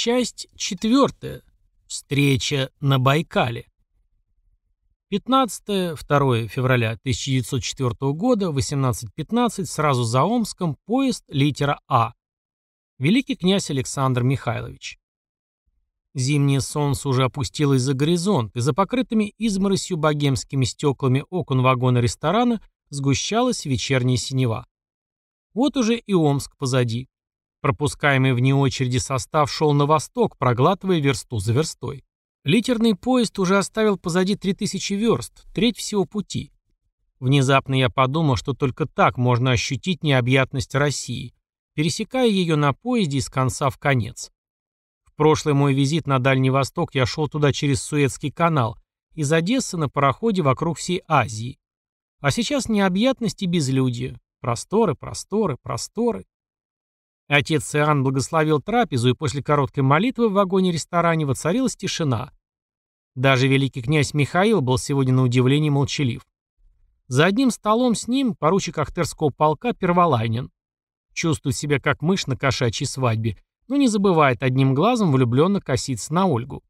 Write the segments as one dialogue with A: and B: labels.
A: Часть четвертая. Встреча на Байкале. 15-2 февраля 1904 года, 18.15, сразу за Омском, поезд литера А. Великий князь Александр Михайлович. Зимнее солнце уже опустилось за горизонт, и за покрытыми изморосью богемскими стеклами окон вагона ресторана сгущалась вечерняя синева. Вот уже и Омск позади. Пропускаемый вне очереди состав шел на восток, проглатывая версту за верстой. Литерный поезд уже оставил позади 3000 верст, треть всего пути. Внезапно я подумал, что только так можно ощутить необъятность России, пересекая ее на поезде из конца в конец. В прошлый мой визит на Дальний Восток я шел туда через Суэцкий канал, из Одессы на пароходе вокруг всей Азии. А сейчас необъятность и безлюдье. Просторы, просторы, просторы. Отец Иоанн благословил трапезу, и после короткой молитвы в вагоне-ресторане воцарилась тишина. Даже великий князь Михаил был сегодня на удивление молчалив. За одним столом с ним поручик Ахтерского полка Перволайнин. Чувствует себя как мышь на кошачьей свадьбе, но не забывает одним глазом влюбленно коситься на Ольгу.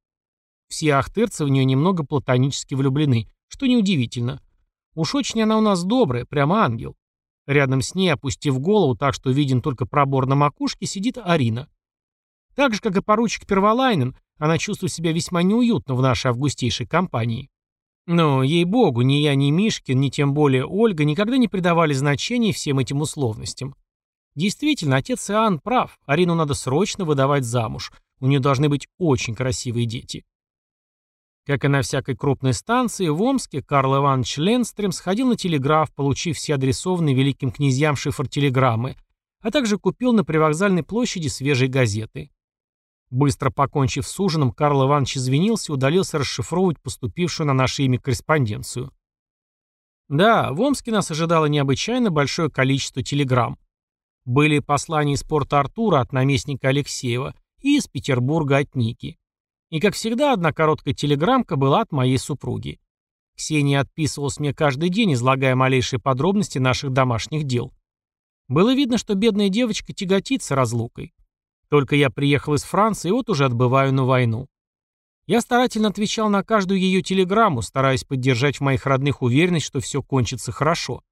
A: Все ахтырцы в нее немного платонически влюблены, что неудивительно. Уж очень она у нас добрая, прямо ангел. Рядом с ней, опустив голову так, что виден только пробор на макушке, сидит Арина. Так же, как и поручик Перволайнен, она чувствует себя весьма неуютно в нашей августейшей компании. Но, ей-богу, ни я, ни Мишкин, ни тем более Ольга никогда не придавали значения всем этим условностям. Действительно, отец Иоанн прав, Арину надо срочно выдавать замуж. У нее должны быть очень красивые дети. Как и на всякой крупной станции, в Омске Карл Иванович Ленстрем сходил на телеграф, получив все адресованные великим князьям шифр телеграммы, а также купил на привокзальной площади свежие газеты. Быстро покончив с ужином, Карл Иванович извинился и удалился расшифровывать поступившую на наше имя корреспонденцию. Да, в Омске нас ожидало необычайно большое количество телеграмм. Были послания из порта Артура от наместника Алексеева и из Петербурга от Ники. И, как всегда, одна короткая телеграммка была от моей супруги. Ксения отписывалась мне каждый день, излагая малейшие подробности наших домашних дел. Было видно, что бедная девочка тяготится разлукой. Только я приехал из Франции и вот уже отбываю на войну. Я старательно отвечал на каждую ее телеграмму, стараясь поддержать в моих родных уверенность, что все кончится хорошо.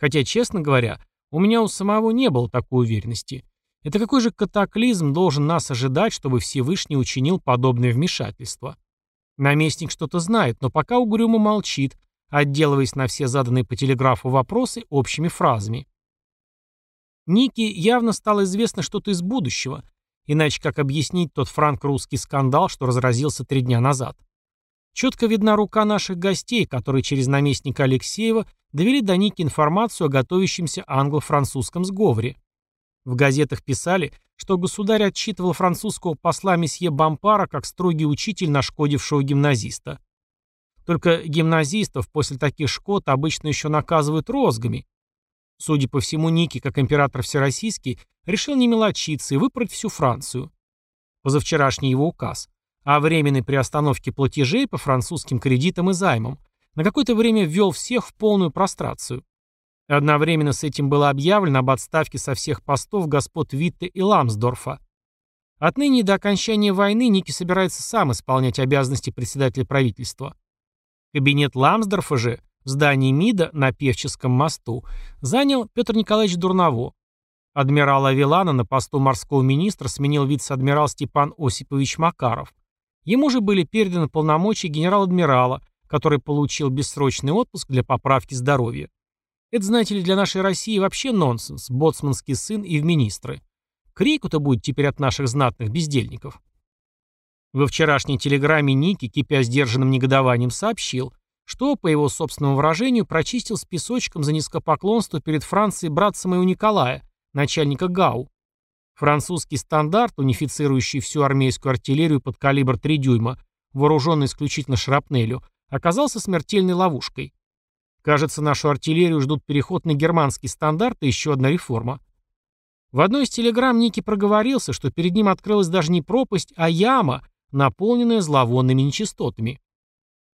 A: Хотя, честно говоря, у меня у самого не было такой уверенности. Это какой же катаклизм должен нас ожидать, чтобы Всевышний учинил подобное вмешательство? Наместник что-то знает, но пока угрюмо молчит, отделываясь на все заданные по телеграфу вопросы общими фразами. Нике явно стало известно что-то из будущего, иначе как объяснить тот франко-русский скандал, что разразился три дня назад. Четко видна рука наших гостей, которые через наместника Алексеева довели до Ники информацию о готовящемся англо-французском сговоре. В газетах писали, что государь отчитывал французского посла месье Бампара как строгий учитель нашкодившего гимназиста. Только гимназистов после таких шкод обычно еще наказывают розгами. Судя по всему, Ники, как император всероссийский, решил не мелочиться и выпороть всю Францию. Позавчерашний его указ о временной приостановке платежей по французским кредитам и займам на какое-то время ввел всех в полную прострацию. Одновременно с этим было объявлено об отставке со всех постов господ Витте и Ламсдорфа. Отныне до окончания войны Ники собирается сам исполнять обязанности председателя правительства. Кабинет Ламсдорфа же в здании МИДа на Певческом мосту занял Петр Николаевич Дурново. Адмирала Вилана на посту морского министра сменил вице-адмирал Степан Осипович Макаров. Ему же были переданы полномочия генерал-адмирала, который получил бессрочный отпуск для поправки здоровья. Это, знаете ли, для нашей России вообще нонсенс, боцманский сын и в министры. Крику-то будет теперь от наших знатных бездельников. Во вчерашней телеграмме Ники, кипя сдержанным негодованием, сообщил, что, по его собственному выражению, прочистил с песочком за низкопоклонство перед Францией братца моего Николая, начальника ГАУ. Французский стандарт, унифицирующий всю армейскую артиллерию под калибр 3 дюйма, вооруженный исключительно шрапнелью, оказался смертельной ловушкой. Кажется, нашу артиллерию ждут переход на германский стандарт и еще одна реформа. В одной из телеграмм Ники проговорился, что перед ним открылась даже не пропасть, а яма, наполненная зловонными нечистотами.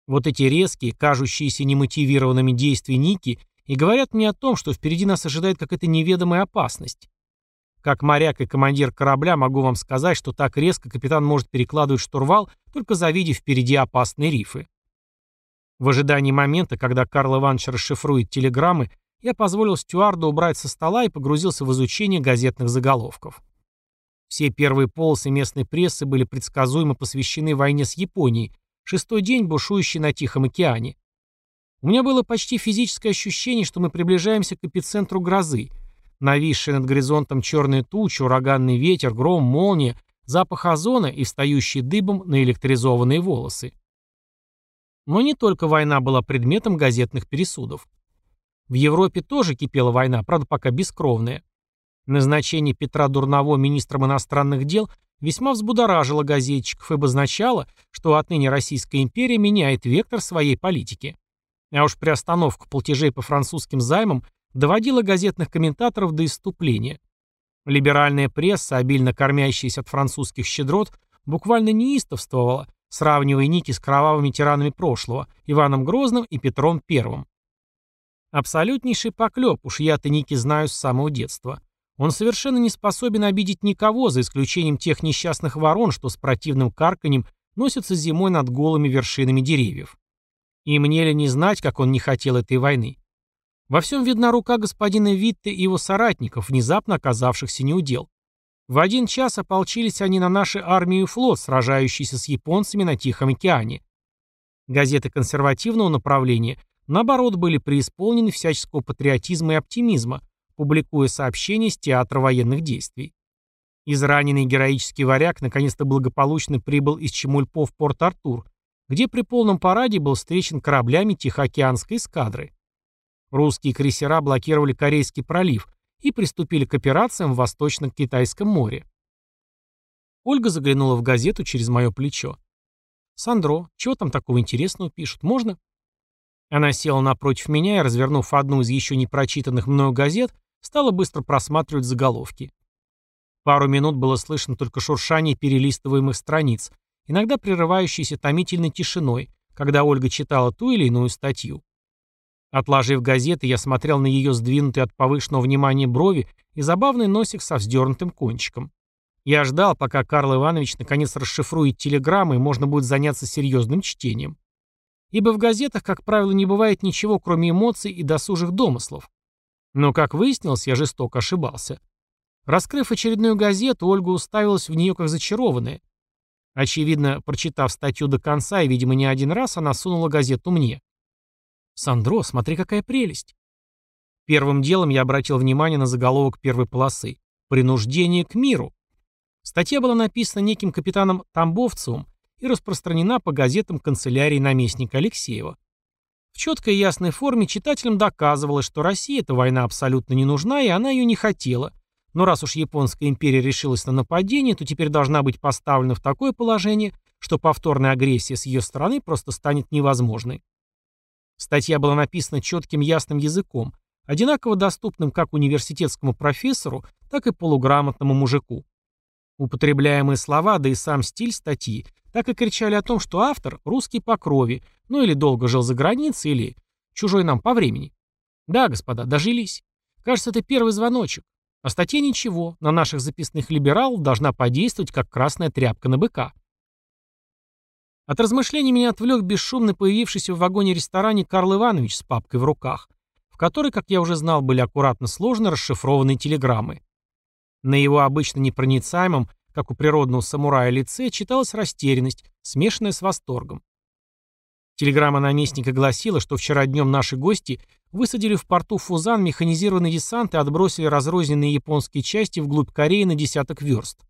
A: Вот эти резкие, кажущиеся немотивированными действия Ники и говорят мне о том, что впереди нас ожидает какая-то неведомая опасность. Как моряк и командир корабля могу вам сказать, что так резко капитан может перекладывать штурвал, только завидев впереди опасные рифы. В ожидании момента, когда Карл Иванович расшифрует телеграммы, я позволил стюарду убрать со стола и погрузился в изучение газетных заголовков. Все первые полосы местной прессы были предсказуемо посвящены войне с Японией, шестой день бушующей на Тихом океане. У меня было почти физическое ощущение, что мы приближаемся к эпицентру грозы – Нависшие над горизонтом черные тучи, ураганный ветер, гром, молния, запах озона и встающий дыбом на электризованные волосы. Но не только война была предметом газетных пересудов. В Европе тоже кипела война, правда пока бескровная. Назначение Петра Дурново министром иностранных дел весьма взбудоражило газетчиков и обозначало, что отныне Российская империя меняет вектор своей политики. А уж приостановка платежей по французским займам доводила газетных комментаторов до исступления. Либеральная пресса, обильно кормящаяся от французских щедрот, буквально неистовствовала, сравнивая Ники с кровавыми тиранами прошлого, Иваном Грозным и Петром Первым. Абсолютнейший поклеп, уж я-то Ники знаю с самого детства. Он совершенно не способен обидеть никого, за исключением тех несчастных ворон, что с противным карканьем носятся зимой над голыми вершинами деревьев. И мне ли не знать, как он не хотел этой войны? Во всем видна рука господина Витте и его соратников, внезапно оказавшихся неудел. В один час ополчились они на наши армию и флот, сражающиеся с японцами на Тихом океане. Газеты консервативного направления, наоборот, были преисполнены всяческого патриотизма и оптимизма, публикуя сообщения с театра военных действий. Израненный героический варяг наконец-то благополучно прибыл из Чемульпо в Порт-Артур, где при полном параде был встречен кораблями Тихоокеанской эскадры. Русские крейсера блокировали Корейский пролив и приступили к операциям в Восточно-Китайском море. Ольга заглянула в газету через мое плечо. «Сандро, чего там такого интересного пишут? Можно?» Она села напротив меня и, развернув одну из еще не прочитанных мною газет, стала быстро просматривать заголовки. Пару минут было слышно только шуршание перелистываемых страниц, иногда прерывающееся томительной тишиной, когда Ольга читала ту или иную статью. Отложив газеты, я смотрел на ее сдвинутые от повышенного внимания брови и забавный носик со вздернутым кончиком. Я ждал, пока Карл Иванович наконец расшифрует телеграммы и можно будет заняться серьезным чтением. Ибо в газетах, как правило, не бывает ничего, кроме эмоций и досужих домыслов. Но, как выяснилось, я жестоко ошибался. Раскрыв очередную газету, Ольга уставилась в нее как зачарованная. Очевидно, прочитав статью до конца и, видимо, не один раз, она сунула газету мне. «Сандро, смотри, какая прелесть!» Первым делом я обратил внимание на заголовок первой полосы «Принуждение к миру». Статья была написана неким капитаном Тамбовцевым и распространена по газетам канцелярии наместника Алексеева. В четкой и ясной форме читателям доказывалось, что России эта война абсолютно не нужна, и она ее не хотела. Но раз уж Японская империя решилась на нападение, то теперь должна быть поставлена в такое положение, что повторная агрессия с ее стороны просто станет невозможной. Статья была написана четким ясным языком, одинаково доступным как университетскому профессору, так и полуграмотному мужику. Употребляемые слова, да и сам стиль статьи, так и кричали о том, что автор – русский по крови, ну или долго жил за границей, или чужой нам по времени. Да, господа, дожились. Кажется, это первый звоночек. А статья ничего, на наших записных либералов должна подействовать, как красная тряпка на быка. От размышлений меня отвлек бесшумно появившийся в вагоне-ресторане Карл Иванович с папкой в руках, в которой, как я уже знал, были аккуратно сложно расшифрованные телеграммы. На его обычно непроницаемом, как у природного самурая лице, читалась растерянность, смешанная с восторгом. Телеграмма наместника гласила, что вчера днем наши гости высадили в порту Фузан механизированный десант и отбросили разрозненные японские части вглубь Кореи на десяток верст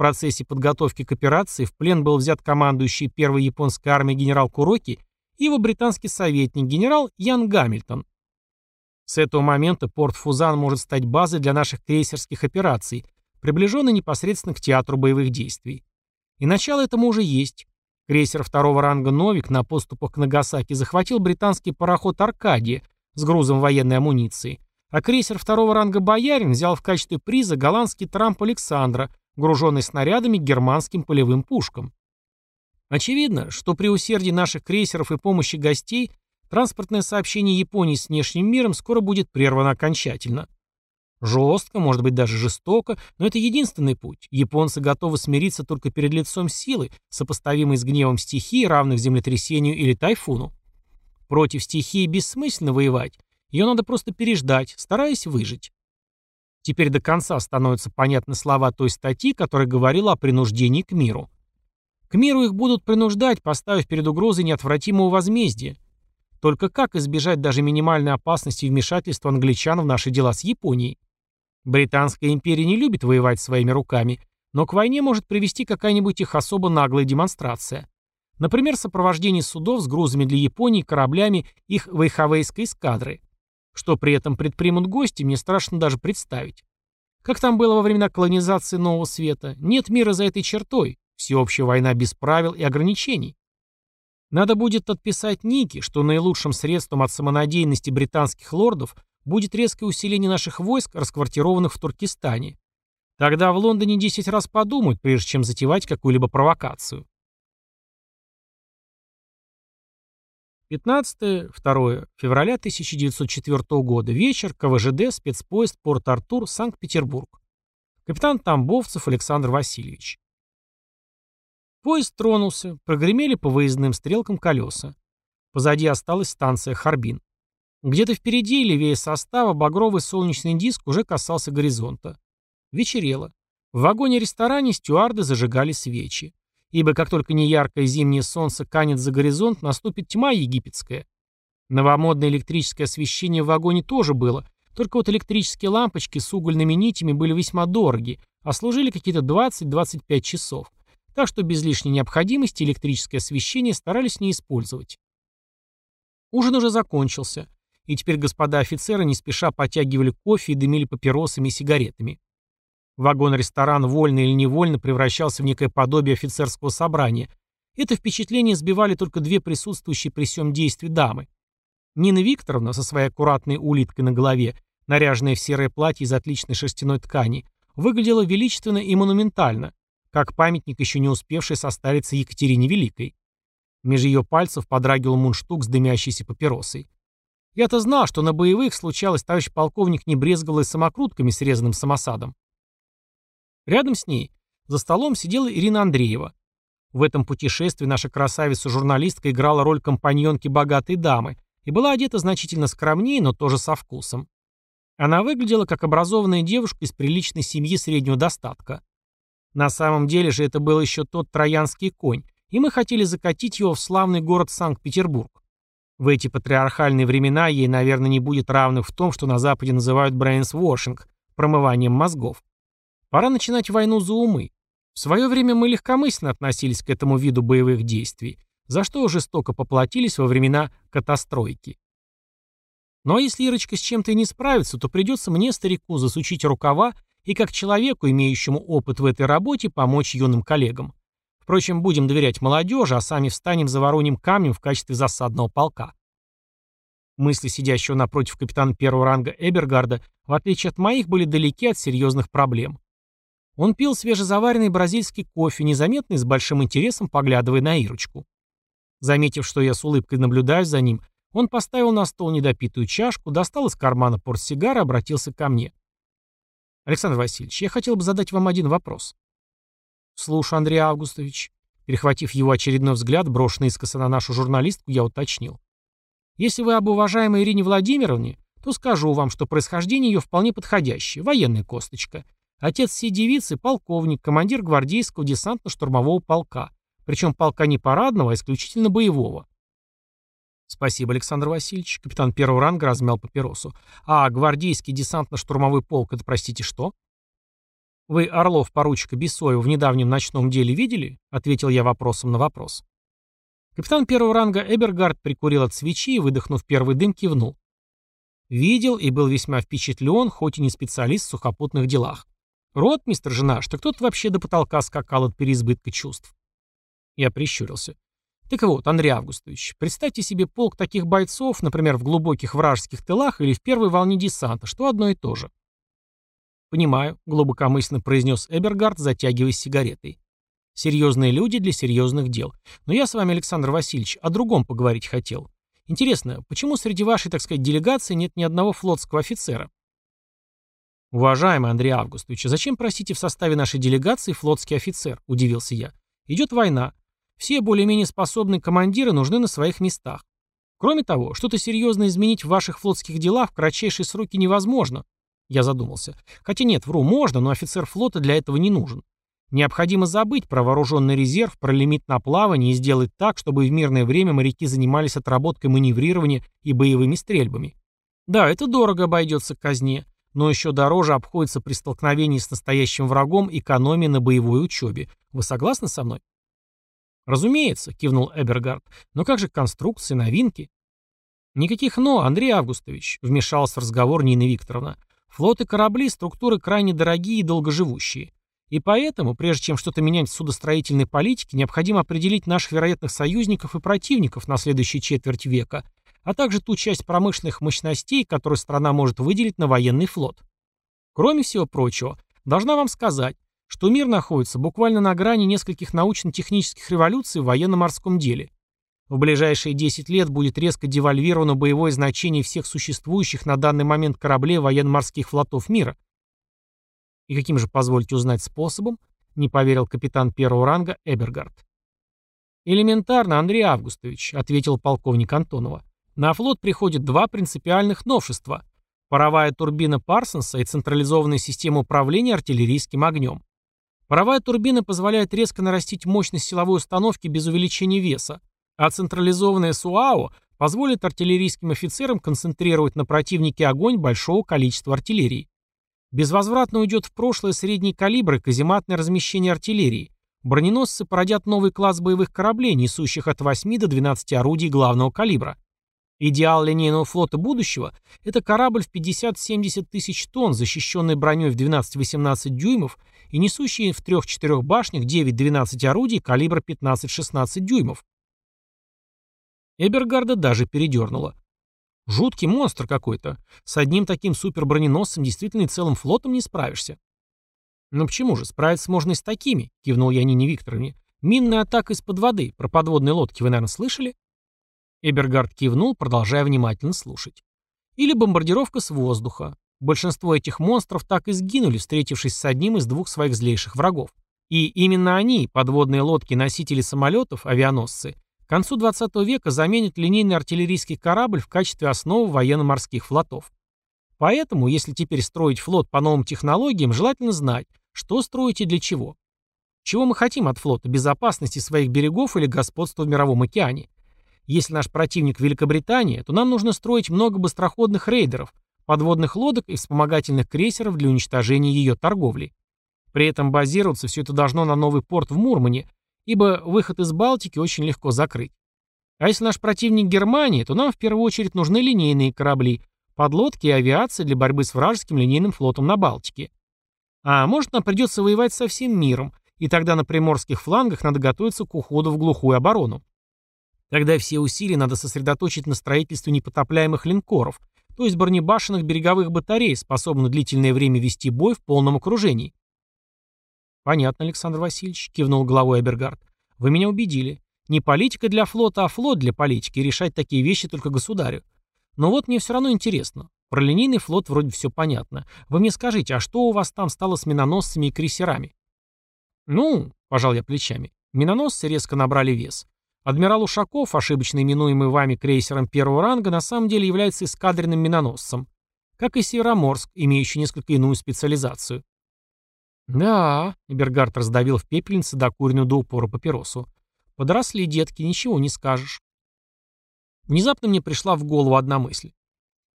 A: процессе подготовки к операции в плен был взят командующий первой японской армией генерал Куроки и его британский советник генерал Ян Гамильтон. С этого момента порт Фузан может стать базой для наших крейсерских операций, приближенной непосредственно к театру боевых действий. И начало этому уже есть. Крейсер второго ранга «Новик» на поступах к Нагасаки захватил британский пароход «Аркадия» с грузом военной амуниции, а крейсер второго ранга «Боярин» взял в качестве приза голландский «Трамп Александра», груженный снарядами германским полевым пушкам. Очевидно, что при усердии наших крейсеров и помощи гостей транспортное сообщение Японии с внешним миром скоро будет прервано окончательно. Жестко, может быть даже жестоко, но это единственный путь. Японцы готовы смириться только перед лицом силы, сопоставимой с гневом стихии, равных землетрясению или тайфуну. Против стихии бессмысленно воевать, ее надо просто переждать, стараясь выжить. Теперь до конца становятся понятны слова той статьи, которая говорила о принуждении к миру. К миру их будут принуждать, поставив перед угрозой неотвратимого возмездия. Только как избежать даже минимальной опасности вмешательства англичан в наши дела с Японией? Британская империя не любит воевать своими руками, но к войне может привести какая-нибудь их особо наглая демонстрация. Например, сопровождение судов с грузами для Японии кораблями их вейхавейской эскадры. Что при этом предпримут гости, мне страшно даже представить. Как там было во времена колонизации Нового Света? Нет мира за этой чертой. Всеобщая война без правил и ограничений. Надо будет отписать Ники, что наилучшим средством от самонадеянности британских лордов будет резкое усиление наших войск, расквартированных в Туркестане. Тогда в Лондоне 10 раз подумают, прежде чем затевать какую-либо провокацию. 15-2 февраля 1904 года. Вечер. КВЖД. Спецпоезд. Порт-Артур. Санкт-Петербург. Капитан Тамбовцев Александр Васильевич. Поезд тронулся. Прогремели по выездным стрелкам колеса. Позади осталась станция Харбин. Где-то впереди, левее состава, багровый солнечный диск уже касался горизонта. Вечерело. В вагоне-ресторане стюарды зажигали свечи. Ибо как только неяркое зимнее солнце канет за горизонт, наступит тьма египетская. Новомодное электрическое освещение в вагоне тоже было, только вот электрические лампочки с угольными нитями были весьма дороги, а служили какие-то 20-25 часов. Так что без лишней необходимости электрическое освещение старались не использовать. Ужин уже закончился и теперь господа офицеры не спеша потягивали кофе и дымили папиросами и сигаретами. Вагон-ресторан вольно или невольно превращался в некое подобие офицерского собрания. Это впечатление сбивали только две присутствующие при всем действии дамы. Нина Викторовна со своей аккуратной улиткой на голове, наряженная в серое платье из отличной шерстяной ткани, выглядела величественно и монументально, как памятник еще не успевший состариться Екатерине Великой. Меж ее пальцев подрагивал мундштук с дымящейся папиросой. Я-то знал, что на боевых случалось, товарищ полковник не брезговал и самокрутками с резаным самосадом. Рядом с ней, за столом, сидела Ирина Андреева. В этом путешествии наша красавица-журналистка играла роль компаньонки богатой дамы и была одета значительно скромнее, но тоже со вкусом. Она выглядела как образованная девушка из приличной семьи среднего достатка. На самом деле же это был еще тот троянский конь, и мы хотели закатить его в славный город Санкт-Петербург. В эти патриархальные времена ей, наверное, не будет равных в том, что на Западе называют брейнс-вошинг, промыванием мозгов. Пора начинать войну за умы. В свое время мы легкомысленно относились к этому виду боевых действий, за что жестоко поплатились во времена катастройки. Но если Ирочка с чем-то и не справится, то придется мне, старику, засучить рукава и как человеку, имеющему опыт в этой работе, помочь юным коллегам. Впрочем, будем доверять молодежи, а сами встанем за вороним камнем в качестве засадного полка. Мысли сидящего напротив капитана первого ранга Эбергарда, в отличие от моих, были далеки от серьезных проблем. Он пил свежезаваренный бразильский кофе, незаметно и с большим интересом поглядывая на Ирочку. Заметив, что я с улыбкой наблюдаю за ним, он поставил на стол недопитую чашку, достал из кармана портсигар и обратился ко мне. «Александр Васильевич, я хотел бы задать вам один вопрос». «Слушай, Андрей Августович». Перехватив его очередной взгляд, брошенный искоса на нашу журналистку, я уточнил. «Если вы об уважаемой Ирине Владимировне, то скажу вам, что происхождение ее вполне подходящее, военная косточка. Отец всей девицы – полковник, командир гвардейского десантно-штурмового полка. Причем полка не парадного, а исключительно боевого. Спасибо, Александр Васильевич. Капитан первого ранга размял папиросу. А гвардейский десантно-штурмовой полк – это, простите, что? «Вы Орлов поручика Бесоева в недавнем ночном деле видели?» — ответил я вопросом на вопрос. Капитан первого ранга Эбергард прикурил от свечи и, выдохнув первый дым, кивнул. Видел и был весьма впечатлен, хоть и не специалист в сухопутных делах. Рот, мистер жена, что кто-то вообще до потолка скакал от переизбытка чувств. Я прищурился. Так вот, Андрей Августович, представьте себе полк таких бойцов, например, в глубоких вражеских тылах или в первой волне десанта, что одно и то же. «Понимаю», — глубокомысленно произнес Эбергард, затягиваясь сигаретой. «Серьезные люди для серьезных дел. Но я с вами, Александр Васильевич, о другом поговорить хотел. Интересно, почему среди вашей, так сказать, делегации нет ни одного флотского офицера?» «Уважаемый Андрей Августович, а зачем, простите, в составе нашей делегации флотский офицер?» – удивился я. «Идет война. Все более-менее способные командиры нужны на своих местах. Кроме того, что-то серьезно изменить в ваших флотских делах в кратчайшие сроки невозможно». Я задумался. Хотя нет, вру, можно, но офицер флота для этого не нужен. Необходимо забыть про вооруженный резерв, про лимит на плавание и сделать так, чтобы в мирное время моряки занимались отработкой маневрирования и боевыми стрельбами. Да, это дорого обойдется казне, но еще дороже обходится при столкновении с настоящим врагом экономия на боевой учебе. Вы согласны со мной? Разумеется, кивнул Эбергард. Но как же конструкции, новинки? Никаких «но», Андрей Августович, вмешался в разговор Нина Викторовна. Флот и корабли – структуры крайне дорогие и долгоживущие. И поэтому, прежде чем что-то менять в судостроительной политике, необходимо определить наших вероятных союзников и противников на следующей четверть века а также ту часть промышленных мощностей, которую страна может выделить на военный флот. Кроме всего прочего, должна вам сказать, что мир находится буквально на грани нескольких научно-технических революций в военно-морском деле. В ближайшие 10 лет будет резко девальвировано боевое значение всех существующих на данный момент кораблей военно-морских флотов мира. И каким же, позвольте узнать, способом, не поверил капитан первого ранга Эбергард. «Элементарно, Андрей Августович», — ответил полковник Антонова. На флот приходят два принципиальных новшества – паровая турбина Парсонса и централизованная система управления артиллерийским огнем. Паровая турбина позволяет резко нарастить мощность силовой установки без увеличения веса, а централизованная СУАО позволит артиллерийским офицерам концентрировать на противнике огонь большого количества артиллерии. Безвозвратно уйдет в прошлое средний калибр и казематное размещение артиллерии. Броненосцы породят новый класс боевых кораблей, несущих от 8 до 12 орудий главного калибра. Идеал линейного флота будущего – это корабль в 50-70 тысяч тонн, защищенный броней в 12-18 дюймов и несущий в 3-4 башнях 9-12 орудий калибра 15-16 дюймов. Эбергарда даже передернула. Жуткий монстр какой-то. С одним таким суперброненосцем действительно и целым флотом не справишься. «Ну почему же, справиться можно и с такими», — кивнул я Нине Викторовне. «Минная атака из-под воды. Про подводные лодки вы, наверное, слышали?» Эбергард кивнул, продолжая внимательно слушать. Или бомбардировка с воздуха. Большинство этих монстров так и сгинули, встретившись с одним из двух своих злейших врагов. И именно они, подводные лодки-носители самолетов, авианосцы, к концу 20 века заменят линейный артиллерийский корабль в качестве основы военно-морских флотов. Поэтому, если теперь строить флот по новым технологиям, желательно знать, что строить и для чего. Чего мы хотим от флота, безопасности своих берегов или господства в мировом океане? Если наш противник Великобритания, то нам нужно строить много быстроходных рейдеров, подводных лодок и вспомогательных крейсеров для уничтожения ее торговли. При этом базироваться все это должно на новый порт в Мурмане, ибо выход из Балтики очень легко закрыть. А если наш противник Германия, то нам в первую очередь нужны линейные корабли, подлодки и авиация для борьбы с вражеским линейным флотом на Балтике. А может нам придется воевать со всем миром, и тогда на приморских флангах надо готовиться к уходу в глухую оборону. Тогда все усилия надо сосредоточить на строительстве непотопляемых линкоров, то есть бронебашенных береговых батарей, способных длительное время вести бой в полном окружении. «Понятно, Александр Васильевич», — кивнул головой Абергард. «Вы меня убедили. Не политика для флота, а флот для политики, решать такие вещи только государю. Но вот мне все равно интересно. Про линейный флот вроде все понятно. Вы мне скажите, а что у вас там стало с миноносцами и крейсерами?» «Ну», — пожал я плечами, — миноносцы резко набрали вес. Адмирал Ушаков, ошибочно именуемый вами крейсером первого ранга, на самом деле является эскадренным миноносцем, как и Североморск, имеющий несколько иную специализацию. «Да», — Эбергард раздавил в пепельнице докуренную до упора папиросу. «Подросли детки, ничего не скажешь». Внезапно мне пришла в голову одна мысль.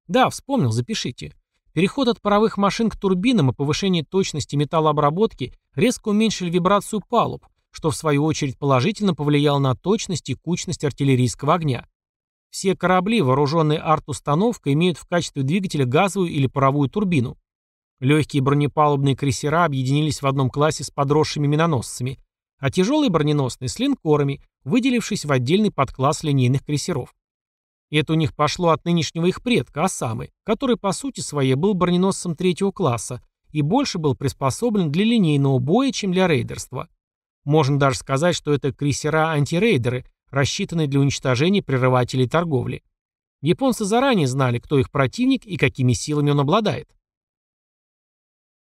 A: «Да, вспомнил, запишите. Переход от паровых машин к турбинам и повышение точности металлообработки резко уменьшили вибрацию палуб, что в свою очередь положительно повлияло на точность и кучность артиллерийского огня. Все корабли, вооруженные арт-установкой, имеют в качестве двигателя газовую или паровую турбину. Легкие бронепалубные крейсера объединились в одном классе с подросшими миноносцами, а тяжелые броненосные с линкорами, выделившись в отдельный подкласс линейных крейсеров. Это у них пошло от нынешнего их предка, Осамы, который по сути своей был броненосцем третьего класса и больше был приспособлен для линейного боя, чем для рейдерства. Можно даже сказать, что это крейсера-антирейдеры, рассчитанные для уничтожения прерывателей торговли. Японцы заранее знали, кто их противник и какими силами он обладает.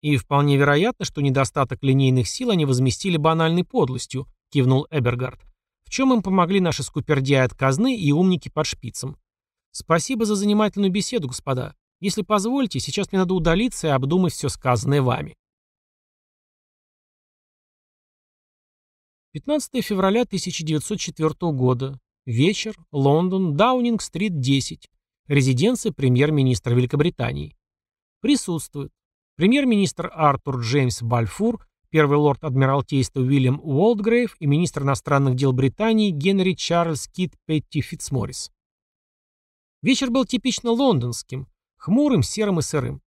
A: И вполне вероятно, что недостаток линейных сил они возместили банальной подлостью, кивнул Эбергард. В чем им помогли наши скупердяи от казны и умники под шпицем. Спасибо за занимательную беседу, господа. Если позволите, сейчас мне надо удалиться и обдумать все сказанное вами. 15 февраля 1904 года. Вечер. Лондон. Даунинг-стрит, 10. Резиденция премьер-министра Великобритании. Присутствуют премьер-министр Артур Джеймс Бальфур, первый лорд Адмиралтейства Уильям Уолдгрейв и министр иностранных дел Британии Генри Чарльз Кит Петти Фитцморрис. Вечер был типично лондонским, хмурым, серым и сырым.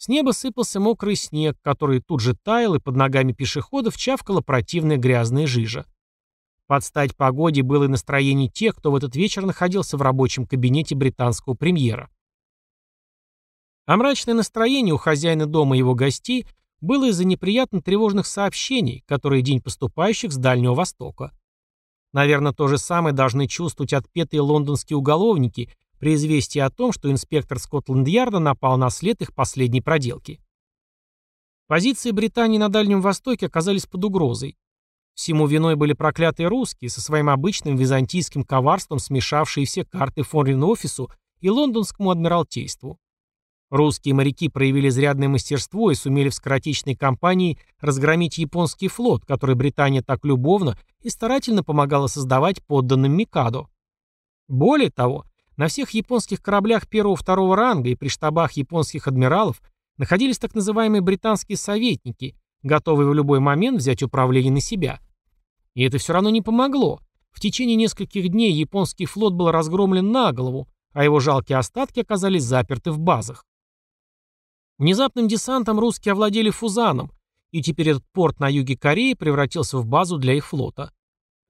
A: С неба сыпался мокрый снег, который тут же таял, и под ногами пешеходов чавкала противная грязная жижа. Под стать погоде было и настроение тех, кто в этот вечер находился в рабочем кабинете британского премьера. А мрачное настроение у хозяина дома и его гостей было из-за неприятно тревожных сообщений, которые день поступающих с Дальнего Востока. Наверное, то же самое должны чувствовать отпетые лондонские уголовники, при известии о том, что инспектор Скотланд-Ярда напал на след их последней проделки. Позиции Британии на Дальнем Востоке оказались под угрозой. Всему виной были проклятые русские, со своим обычным византийским коварством смешавшие все карты форин-офису и лондонскому адмиралтейству. Русские моряки проявили изрядное мастерство и сумели в скоротечной кампании разгромить японский флот, который Британия так любовно и старательно помогала создавать подданным Микадо. Более того, на всех японских кораблях первого-второго ранга и при штабах японских адмиралов находились так называемые британские советники, готовые в любой момент взять управление на себя. И это все равно не помогло. В течение нескольких дней японский флот был разгромлен на голову, а его жалкие остатки оказались заперты в базах. Внезапным десантом русские овладели Фузаном, и теперь этот порт на юге Кореи превратился в базу для их флота.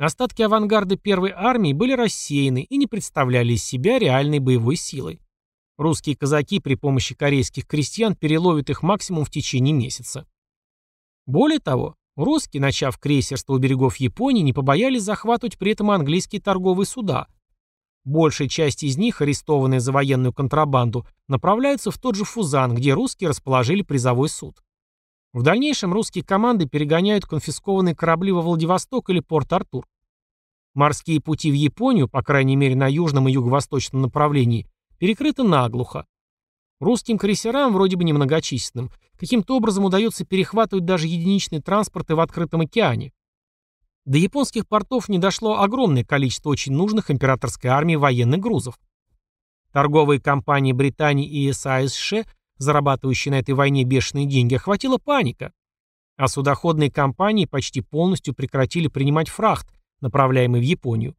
A: Остатки авангарда первой армии были рассеяны и не представляли из себя реальной боевой силой. Русские казаки при помощи корейских крестьян переловят их максимум в течение месяца. Более того, русские, начав крейсерство у берегов Японии, не побоялись захватывать при этом английские торговые суда. Большая часть из них, арестованные за военную контрабанду, направляются в тот же Фузан, где русские расположили призовой суд. В дальнейшем русские команды перегоняют конфискованные корабли во Владивосток или Порт-Артур. Морские пути в Японию, по крайней мере на южном и юго-восточном направлении, перекрыты наглухо. Русским крейсерам, вроде бы немногочисленным, каким-то образом удается перехватывать даже единичные транспорты в открытом океане. До японских портов не дошло огромное количество очень нужных императорской армии военных грузов. Торговые компании Британии и САСШ зарабатывающие на этой войне бешеные деньги, охватила паника. А судоходные компании почти полностью прекратили принимать фрахт, направляемый в Японию.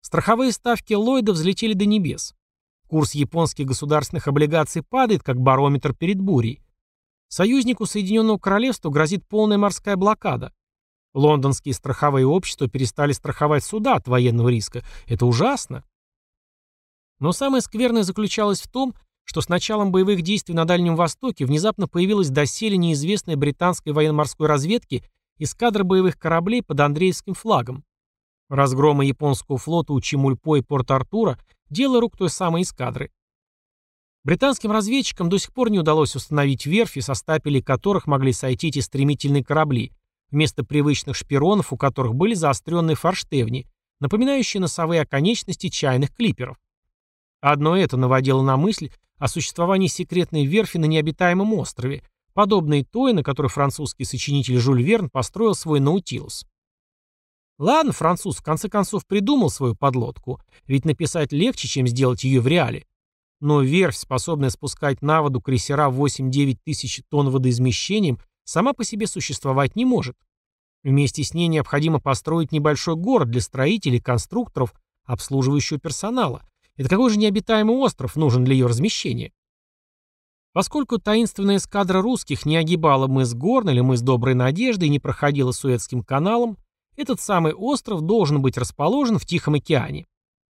A: Страховые ставки Ллойда взлетели до небес. Курс японских государственных облигаций падает, как барометр перед бурей. Союзнику Соединенного Королевства грозит полная морская блокада. Лондонские страховые общества перестали страховать суда от военного риска. Это ужасно. Но самое скверное заключалось в том, что с началом боевых действий на Дальнем Востоке внезапно появилась доселе неизвестная британской военно-морской разведки эскадра боевых кораблей под Андреевским флагом. Разгромы японского флота у Чемульпо и Порт-Артура – дело рук той самой эскадры. Британским разведчикам до сих пор не удалось установить верфи, со стапелей которых могли сойти эти стремительные корабли, вместо привычных шпиронов, у которых были заостренные форштевни, напоминающие носовые оконечности чайных клиперов. Одно это наводило на мысль, о существовании секретной верфи на необитаемом острове, подобной той, на которой французский сочинитель Жюль Верн построил свой Наутилус. Ладно, француз в конце концов придумал свою подлодку, ведь написать легче, чем сделать ее в реале. Но верфь, способная спускать на воду крейсера 8-9 тысяч тонн водоизмещением, сама по себе существовать не может. Вместе с ней необходимо построить небольшой город для строителей, конструкторов, обслуживающего персонала, это какой же необитаемый остров нужен для ее размещения? Поскольку таинственная эскадра русских не огибала мыс Горн или мыс Доброй Надежды и не проходила Суэцким каналом, этот самый остров должен быть расположен в Тихом океане.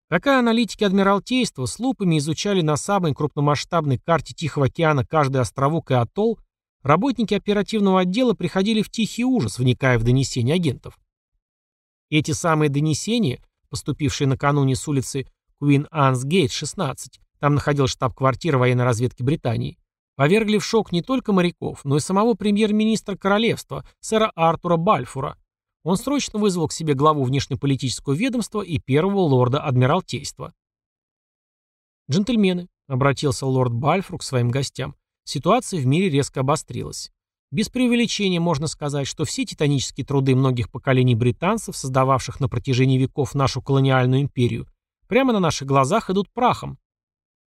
A: Пока аналитики Адмиралтейства с лупами изучали на самой крупномасштабной карте Тихого океана каждый островок и атолл, работники оперативного отдела приходили в тихий ужас, вникая в донесения агентов. Эти самые донесения, поступившие накануне с улицы Куин Анс Гейт, 16. Там находилась штаб-квартира военной разведки Британии. Повергли в шок не только моряков, но и самого премьер-министра королевства, сэра Артура Бальфура. Он срочно вызвал к себе главу внешнеполитического ведомства и первого лорда Адмиралтейства. «Джентльмены», — обратился лорд Бальфур к своим гостям, — ситуация в мире резко обострилась. Без преувеличения можно сказать, что все титанические труды многих поколений британцев, создававших на протяжении веков нашу колониальную империю, прямо на наших глазах идут прахом.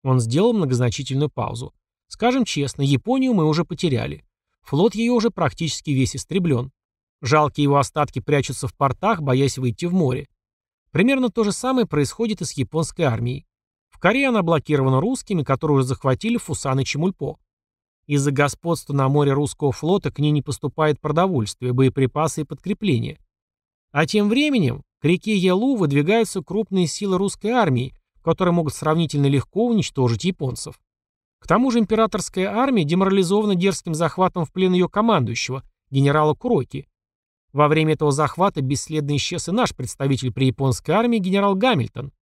A: Он сделал многозначительную паузу. Скажем честно, Японию мы уже потеряли. Флот ее уже практически весь истреблен. Жалкие его остатки прячутся в портах, боясь выйти в море. Примерно то же самое происходит и с японской армией. В Корее она блокирована русскими, которые уже захватили Фусан и Чемульпо. Из-за господства на море русского флота к ней не поступает продовольствие, боеприпасы и подкрепления. А тем временем к реке Ялу выдвигаются крупные силы русской армии, которые могут сравнительно легко уничтожить японцев. К тому же императорская армия деморализована дерзким захватом в плен ее командующего, генерала Куроки. Во время этого захвата бесследно исчез и наш представитель при японской армии генерал Гамильтон.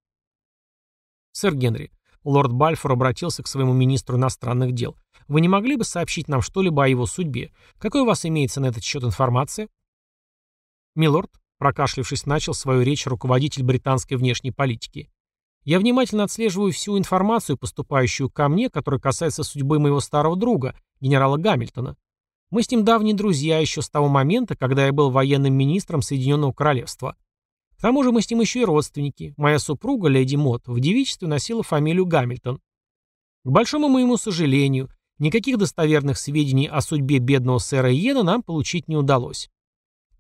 A: Сэр Генри, Лорд Бальфор обратился к своему министру иностранных дел. «Вы не могли бы сообщить нам что-либо о его судьбе? Какой у вас имеется на этот счет информация?» «Милорд», прокашлившись, начал свою речь руководитель британской внешней политики. «Я внимательно отслеживаю всю информацию, поступающую ко мне, которая касается судьбы моего старого друга, генерала Гамильтона. Мы с ним давние друзья еще с того момента, когда я был военным министром Соединенного Королевства. К тому же мы с ним еще и родственники. Моя супруга, леди Мот, в девичестве носила фамилию Гамильтон. К большому моему сожалению, никаких достоверных сведений о судьбе бедного сэра Йена нам получить не удалось.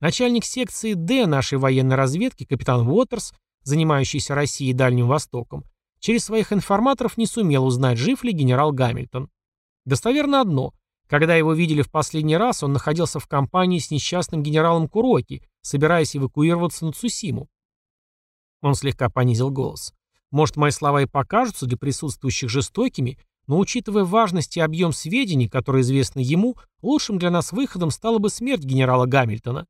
A: Начальник секции Д нашей военной разведки, капитан Уотерс, занимающийся Россией и Дальним Востоком, через своих информаторов не сумел узнать, жив ли генерал Гамильтон. Достоверно одно. Когда его видели в последний раз, он находился в компании с несчастным генералом Куроки, собираясь эвакуироваться на Цусиму. Он слегка понизил голос. Может, мои слова и покажутся для присутствующих жестокими, но учитывая важность и объем сведений, которые известны ему, лучшим для нас выходом стала бы смерть генерала Гамильтона.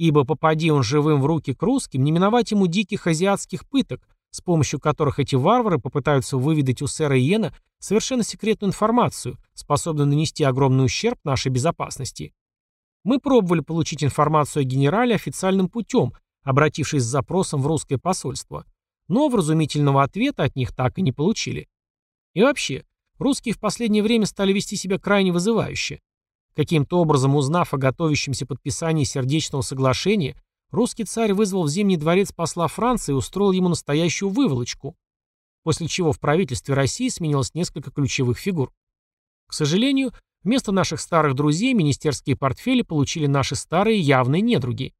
A: Ибо попади он живым в руки к русским, не миновать ему диких азиатских пыток, с помощью которых эти варвары попытаются выведать у сэра Иена совершенно секретную информацию, способную нанести огромный ущерб нашей безопасности. Мы пробовали получить информацию о генерале официальным путем, обратившись с запросом в русское посольство, но вразумительного ответа от них так и не получили. И вообще, русские в последнее время стали вести себя крайне вызывающе. Каким-то образом, узнав о готовящемся подписании сердечного соглашения, русский царь вызвал в Зимний дворец посла Франции и устроил ему настоящую выволочку, после чего в правительстве России сменилось несколько ключевых фигур. К сожалению, вместо наших старых друзей министерские портфели получили наши старые явные недруги.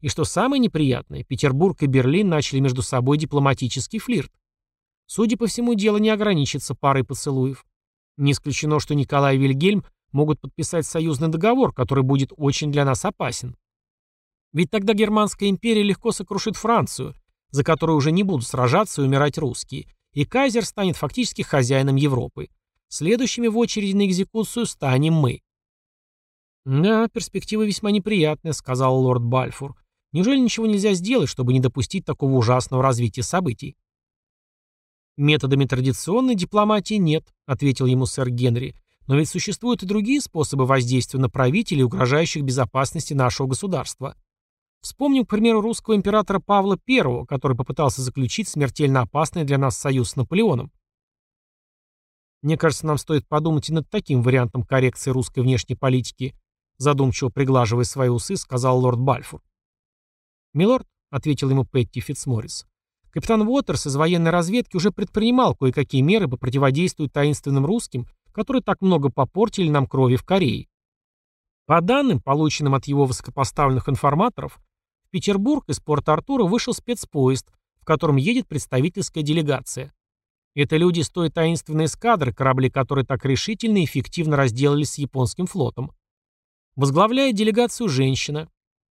A: И что самое неприятное, Петербург и Берлин начали между собой дипломатический флирт. Судя по всему, дело не ограничится парой поцелуев. Не исключено, что Николай Вильгельм могут подписать союзный договор, который будет очень для нас опасен. Ведь тогда Германская империя легко сокрушит Францию, за которую уже не будут сражаться и умирать русские, и Кайзер станет фактически хозяином Европы. Следующими в очереди на экзекуцию станем мы. «Да, перспектива весьма неприятная», — сказал лорд Бальфур. «Неужели ничего нельзя сделать, чтобы не допустить такого ужасного развития событий?» «Методами традиционной дипломатии нет», — ответил ему сэр Генри. «Но ведь существуют и другие способы воздействия на правителей, угрожающих безопасности нашего государства. Вспомним, к примеру, русского императора Павла I, который попытался заключить смертельно опасный для нас союз с Наполеоном. Мне кажется, нам стоит подумать и над таким вариантом коррекции русской внешней политики, задумчиво приглаживая свои усы, сказал лорд Бальфур. «Милорд», — ответил ему Петти Фитцморрис, — «капитан Уотерс из военной разведки уже предпринимал кое-какие меры по противодействию таинственным русским, которые так много попортили нам крови в Корее. По данным, полученным от его высокопоставленных информаторов, в Петербург из Порт-Артура вышел спецпоезд, в котором едет представительская делегация. Это люди с той таинственной эскадры, корабли которые так решительно и эффективно разделались с японским флотом. Возглавляет делегацию женщина.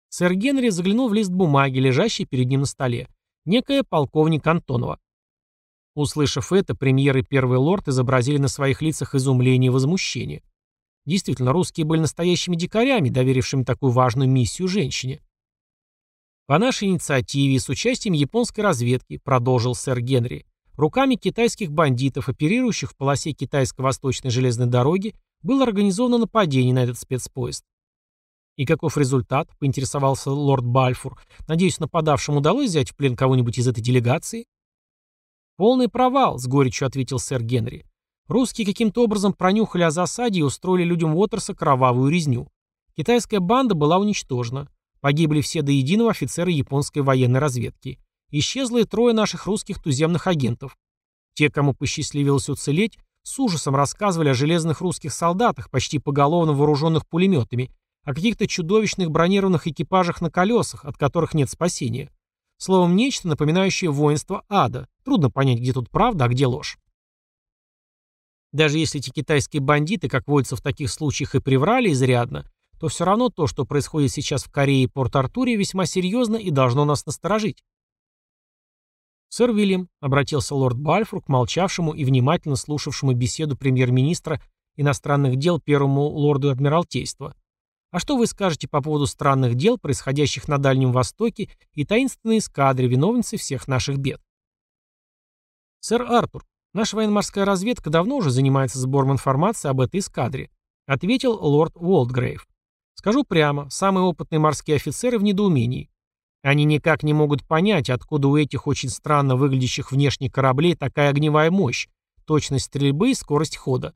A: Сэр Генри заглянул в лист бумаги, лежащий перед ним на столе. Некая полковник Антонова. Услышав это, премьер и первый лорд изобразили на своих лицах изумление и возмущение. Действительно, русские были настоящими дикарями, доверившими такую важную миссию женщине. По нашей инициативе и с участием японской разведки, продолжил сэр Генри, руками китайских бандитов, оперирующих в полосе китайско-восточной железной дороги, было организовано нападение на этот спецпоезд. «И каков результат?» — поинтересовался лорд Бальфур. «Надеюсь, нападавшим удалось взять в плен кого-нибудь из этой делегации?» «Полный провал», — с горечью ответил сэр Генри. «Русские каким-то образом пронюхали о засаде и устроили людям Уотерса кровавую резню. Китайская банда была уничтожена. Погибли все до единого офицеры японской военной разведки. Исчезло и трое наших русских туземных агентов. Те, кому посчастливилось уцелеть, с ужасом рассказывали о железных русских солдатах, почти поголовно вооруженных пулеметами, о каких-то чудовищных бронированных экипажах на колесах, от которых нет спасения. Словом, нечто, напоминающее воинство ада. Трудно понять, где тут правда, а где ложь. Даже если эти китайские бандиты, как водится в таких случаях, и приврали изрядно, то все равно то, что происходит сейчас в Корее и Порт-Артуре, весьма серьезно и должно нас насторожить. «Сэр Уильям», — обратился лорд Бальфур к молчавшему и внимательно слушавшему беседу премьер-министра иностранных дел первому лорду Адмиралтейства. «А что вы скажете по поводу странных дел, происходящих на Дальнем Востоке и таинственной эскадре, виновницы всех наших бед?» «Сэр Артур, наша военно-морская разведка давно уже занимается сбором информации об этой эскадре», ответил лорд Уолтгрейв. «Скажу прямо, самые опытные морские офицеры в недоумении. Они никак не могут понять, откуда у этих очень странно выглядящих внешних кораблей такая огневая мощь, точность стрельбы и скорость хода.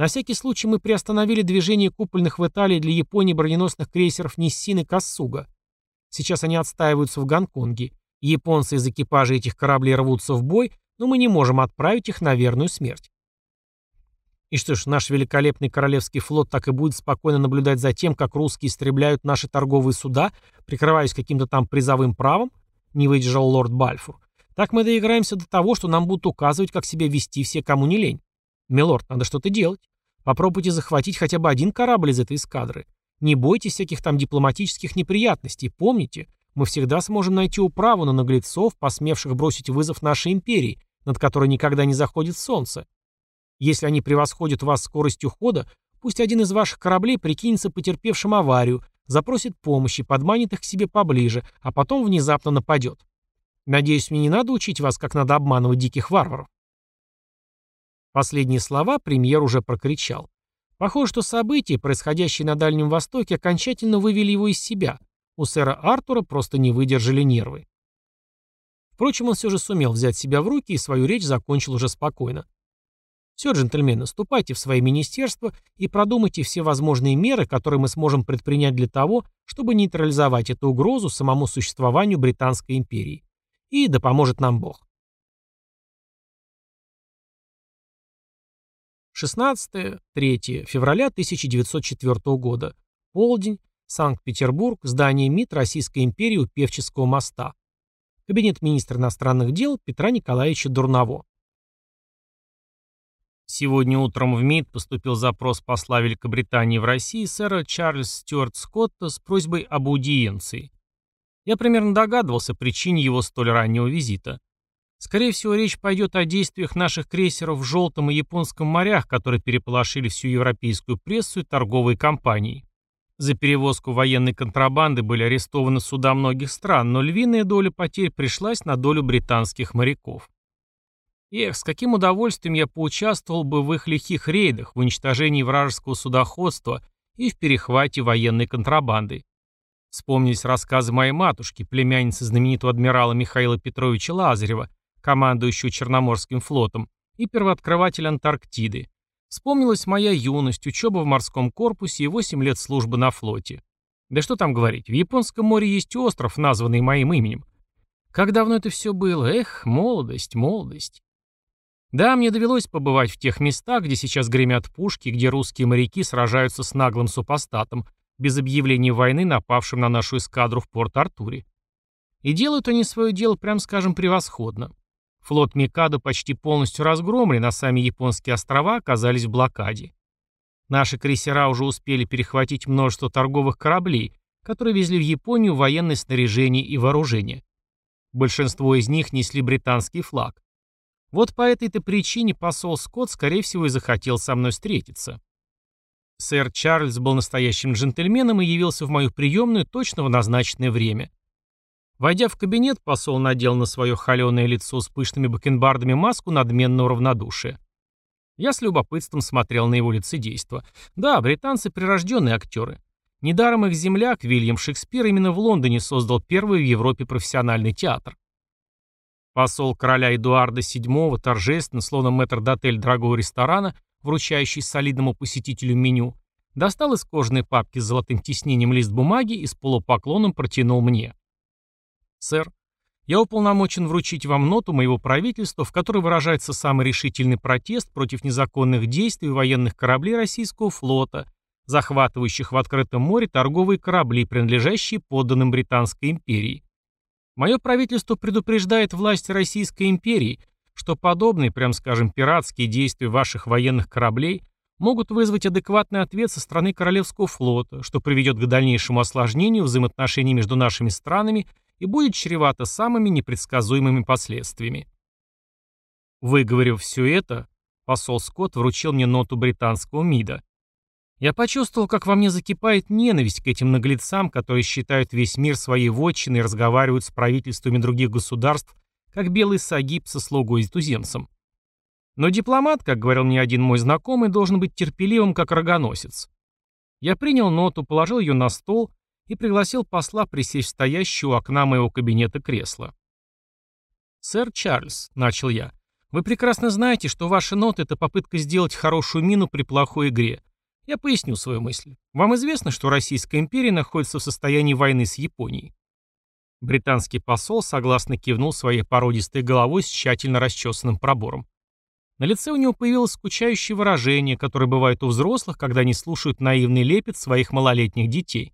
A: На всякий случай мы приостановили движение купольных в Италии для Японии броненосных крейсеров Ниссин и Кассуга. Сейчас они отстаиваются в Гонконге. Японцы из экипажа этих кораблей рвутся в бой, но мы не можем отправить их на верную смерть. И что ж, наш великолепный королевский флот так и будет спокойно наблюдать за тем, как русские истребляют наши торговые суда, прикрываясь каким-то там призовым правом? Не выдержал лорд Бальфур. Так мы доиграемся до того, что нам будут указывать, как себя вести все, кому не лень. Милорд, надо что-то делать. Попробуйте захватить хотя бы один корабль из этой эскадры. Не бойтесь всяких там дипломатических неприятностей. Помните, мы всегда сможем найти управу на наглецов, посмевших бросить вызов нашей империи, над которой никогда не заходит солнце. Если они превосходят вас скоростью хода, пусть один из ваших кораблей прикинется потерпевшим аварию, запросит помощи, подманит их к себе поближе, а потом внезапно нападет. Надеюсь, мне не надо учить вас, как надо обманывать диких варваров. Последние слова премьер уже прокричал. Похоже, что события, происходящие на Дальнем Востоке, окончательно вывели его из себя. У сэра Артура просто не выдержали нервы. Впрочем, он все же сумел взять себя в руки и свою речь закончил уже спокойно. Все, джентльмены, ступайте в свои министерства и продумайте все возможные меры, которые мы сможем предпринять для того, чтобы нейтрализовать эту угрозу самому существованию Британской империи. И да поможет нам Бог. 16-3 февраля 1904 года. Полдень. Санкт-Петербург. Здание МИД Российской империи у Певческого моста. Кабинет министра иностранных дел Петра Николаевича Дурново. Сегодня утром в МИД поступил запрос посла Великобритании в России сэра Чарльз Стюарт Скотта с просьбой об аудиенции. Я примерно догадывался о причине его столь раннего визита. Скорее всего, речь пойдет о действиях наших крейсеров в Желтом и Японском морях, которые переполошили всю европейскую прессу и торговые компании. За перевозку военной контрабанды были арестованы суда многих стран, но львиная доля потерь пришлась на долю британских моряков. Эх, с каким удовольствием я поучаствовал бы в их лихих рейдах, в уничтожении вражеского судоходства и в перехвате военной контрабанды. Вспомнились рассказы моей матушки, племянницы знаменитого адмирала Михаила Петровича Лазарева, командующего Черноморским флотом, и первооткрывателя Антарктиды. Вспомнилась моя юность, учеба в морском корпусе и 8 лет службы на флоте. Да что там говорить, в Японском море есть остров, названный моим именем. Как давно это все было? Эх, молодость, молодость. Да, мне довелось побывать в тех местах, где сейчас гремят пушки, где русские моряки сражаются с наглым супостатом, без объявления войны, напавшим на нашу эскадру в Порт-Артуре. И делают они свое дело, прям скажем, превосходно. Флот Микадо почти полностью разгромлен, а сами японские острова оказались в блокаде. Наши крейсера уже успели перехватить множество торговых кораблей, которые везли в Японию военное снаряжение и вооружение. Большинство из них несли британский флаг. Вот по этой-то причине посол Скотт, скорее всего, и захотел со мной встретиться. Сэр Чарльз был настоящим джентльменом и явился в мою приемную точно в назначенное время. Войдя в кабинет, посол надел на свое холеное лицо с пышными бакенбардами маску надменного равнодушия. Я с любопытством смотрел на его лицедейство. Да, британцы прирожденные актеры. Недаром их земляк Вильям Шекспир именно в Лондоне создал первый в Европе профессиональный театр. Посол короля Эдуарда VII торжественно, словно мэтр-дотель дорогого ресторана, вручающий солидному посетителю меню, достал из кожаной папки с золотым тиснением лист бумаги и с полупоклоном протянул мне. «Сэр, я уполномочен вручить вам ноту моего правительства, в которой выражается самый решительный протест против незаконных действий военных кораблей российского флота, захватывающих в открытом море торговые корабли, принадлежащие подданным Британской империи. Мое правительство предупреждает власти Российской империи, что подобные, прям скажем, пиратские действия ваших военных кораблей могут вызвать адекватный ответ со стороны Королевского флота, что приведет к дальнейшему осложнению взаимоотношений между нашими странами и будет чревато самыми непредсказуемыми последствиями. Выговорив все это, посол Скотт вручил мне ноту британского МИДа. Я почувствовал, как во мне закипает ненависть к этим наглецам, которые считают весь мир своей вотчиной и разговаривают с правительствами других государств, как белый сагиб со слугой и туземцем. Но дипломат, как говорил мне один мой знакомый, должен быть терпеливым, как рогоносец. Я принял ноту, положил ее на стол и пригласил посла присесть в стоящее у окна моего кабинета кресло. «Сэр Чарльз», — начал я, — «вы прекрасно знаете, что ваша нота — это попытка сделать хорошую мину при плохой игре, я поясню свою мысль. Вам известно, что Российская империя находится в состоянии войны с Японией? Британский посол согласно кивнул своей породистой головой с тщательно расчесанным пробором. На лице у него появилось скучающее выражение, которое бывает у взрослых, когда они слушают наивный лепет своих малолетних детей.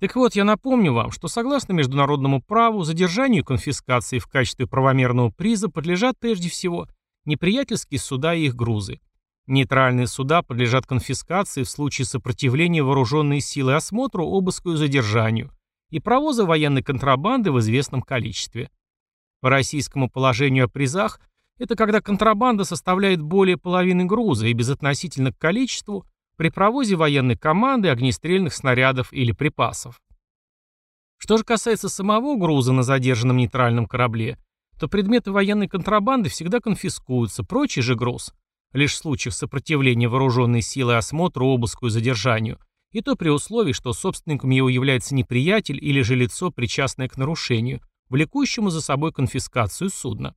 A: Так вот, я напомню вам, что согласно международному праву, задержанию и конфискации в качестве правомерного приза подлежат прежде всего неприятельские суда и их грузы. Нейтральные суда подлежат конфискации в случае сопротивления вооруженной силы осмотру, обыску и задержанию и провоза военной контрабанды в известном количестве. По российскому положению о призах, это когда контрабанда составляет более половины груза и безотносительно к количеству при провозе военной команды, огнестрельных снарядов или припасов. Что же касается самого груза на задержанном нейтральном корабле, то предметы военной контрабанды всегда конфискуются, прочий же груз – лишь в случаях сопротивления вооруженной силы осмотру, обыску и задержанию, и то при условии, что собственником его является неприятель или же лицо, причастное к нарушению, влекущему за собой конфискацию судна.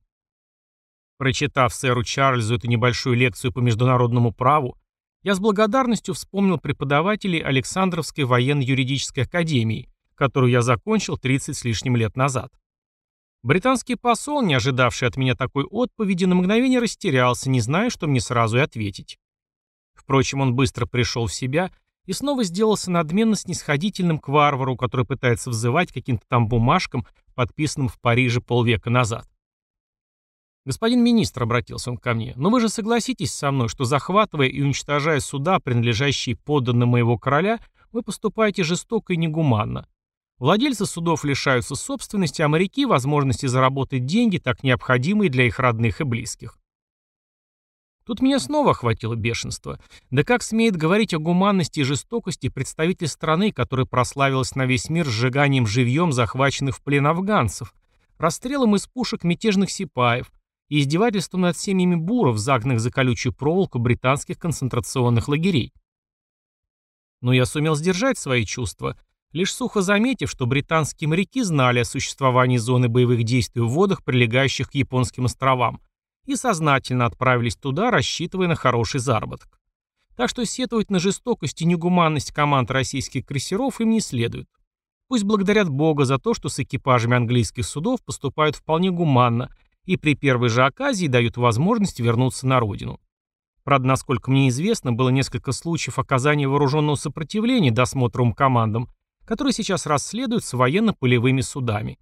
A: Прочитав сэру Чарльзу эту небольшую лекцию по международному праву, я с благодарностью вспомнил преподавателей Александровской военно-юридической академии, которую я закончил 30 с лишним лет назад. Британский посол, не ожидавший от меня такой отповеди, на мгновение растерялся, не зная, что мне сразу и ответить. Впрочем, он быстро пришел в себя и снова сделался надменно снисходительным к варвару, который пытается взывать каким-то там бумажкам, подписанным в Париже полвека назад. «Господин министр», — обратился он ко мне, — «но вы же согласитесь со мной, что, захватывая и уничтожая суда, принадлежащие подданным моего короля, вы поступаете жестоко и негуманно. Владельцы судов лишаются собственности, а моряки – возможности заработать деньги, так необходимые для их родных и близких. Тут меня снова охватило бешенство. Да как смеет говорить о гуманности и жестокости представитель страны, которая прославилась на весь мир сжиганием живьем захваченных в плен афганцев, расстрелом из пушек мятежных сипаев и издевательством над семьями буров, загнанных за колючую проволоку британских концентрационных лагерей. Но я сумел сдержать свои чувства – лишь сухо заметив, что британские моряки знали о существовании зоны боевых действий в водах, прилегающих к японским островам, и сознательно отправились туда, рассчитывая на хороший заработок. Так что сетовать на жестокость и негуманность команд российских крейсеров им не следует. Пусть благодарят Бога за то, что с экипажами английских судов поступают вполне гуманно и при первой же оказии дают возможность вернуться на родину. Правда, насколько мне известно, было несколько случаев оказания вооруженного сопротивления досмотровым командам, которые сейчас расследуются военно-полевыми судами.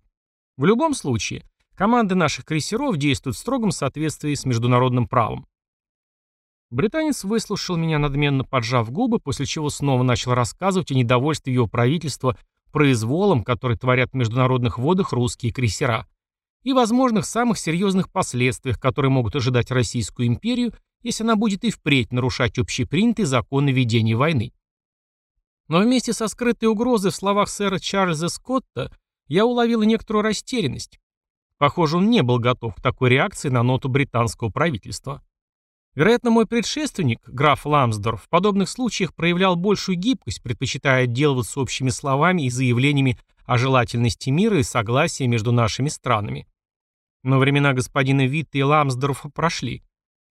A: В любом случае, команды наших крейсеров действуют в строгом соответствии с международным правом. Британец выслушал меня надменно поджав губы, после чего снова начал рассказывать о недовольстве его правительства произволом, который творят в международных водах русские крейсера, и возможных самых серьезных последствиях, которые могут ожидать Российскую империю, если она будет и впредь нарушать общепринятые законы ведения войны. Но вместе со скрытой угрозой в словах сэра Чарльза Скотта я уловил некоторую растерянность. Похоже, он не был готов к такой реакции на ноту британского правительства. Вероятно, мой предшественник, граф Ламсдорф, в подобных случаях проявлял большую гибкость, предпочитая отделываться общими словами и заявлениями о желательности мира и согласия между нашими странами. Но времена господина Витта и Ламсдорфа прошли.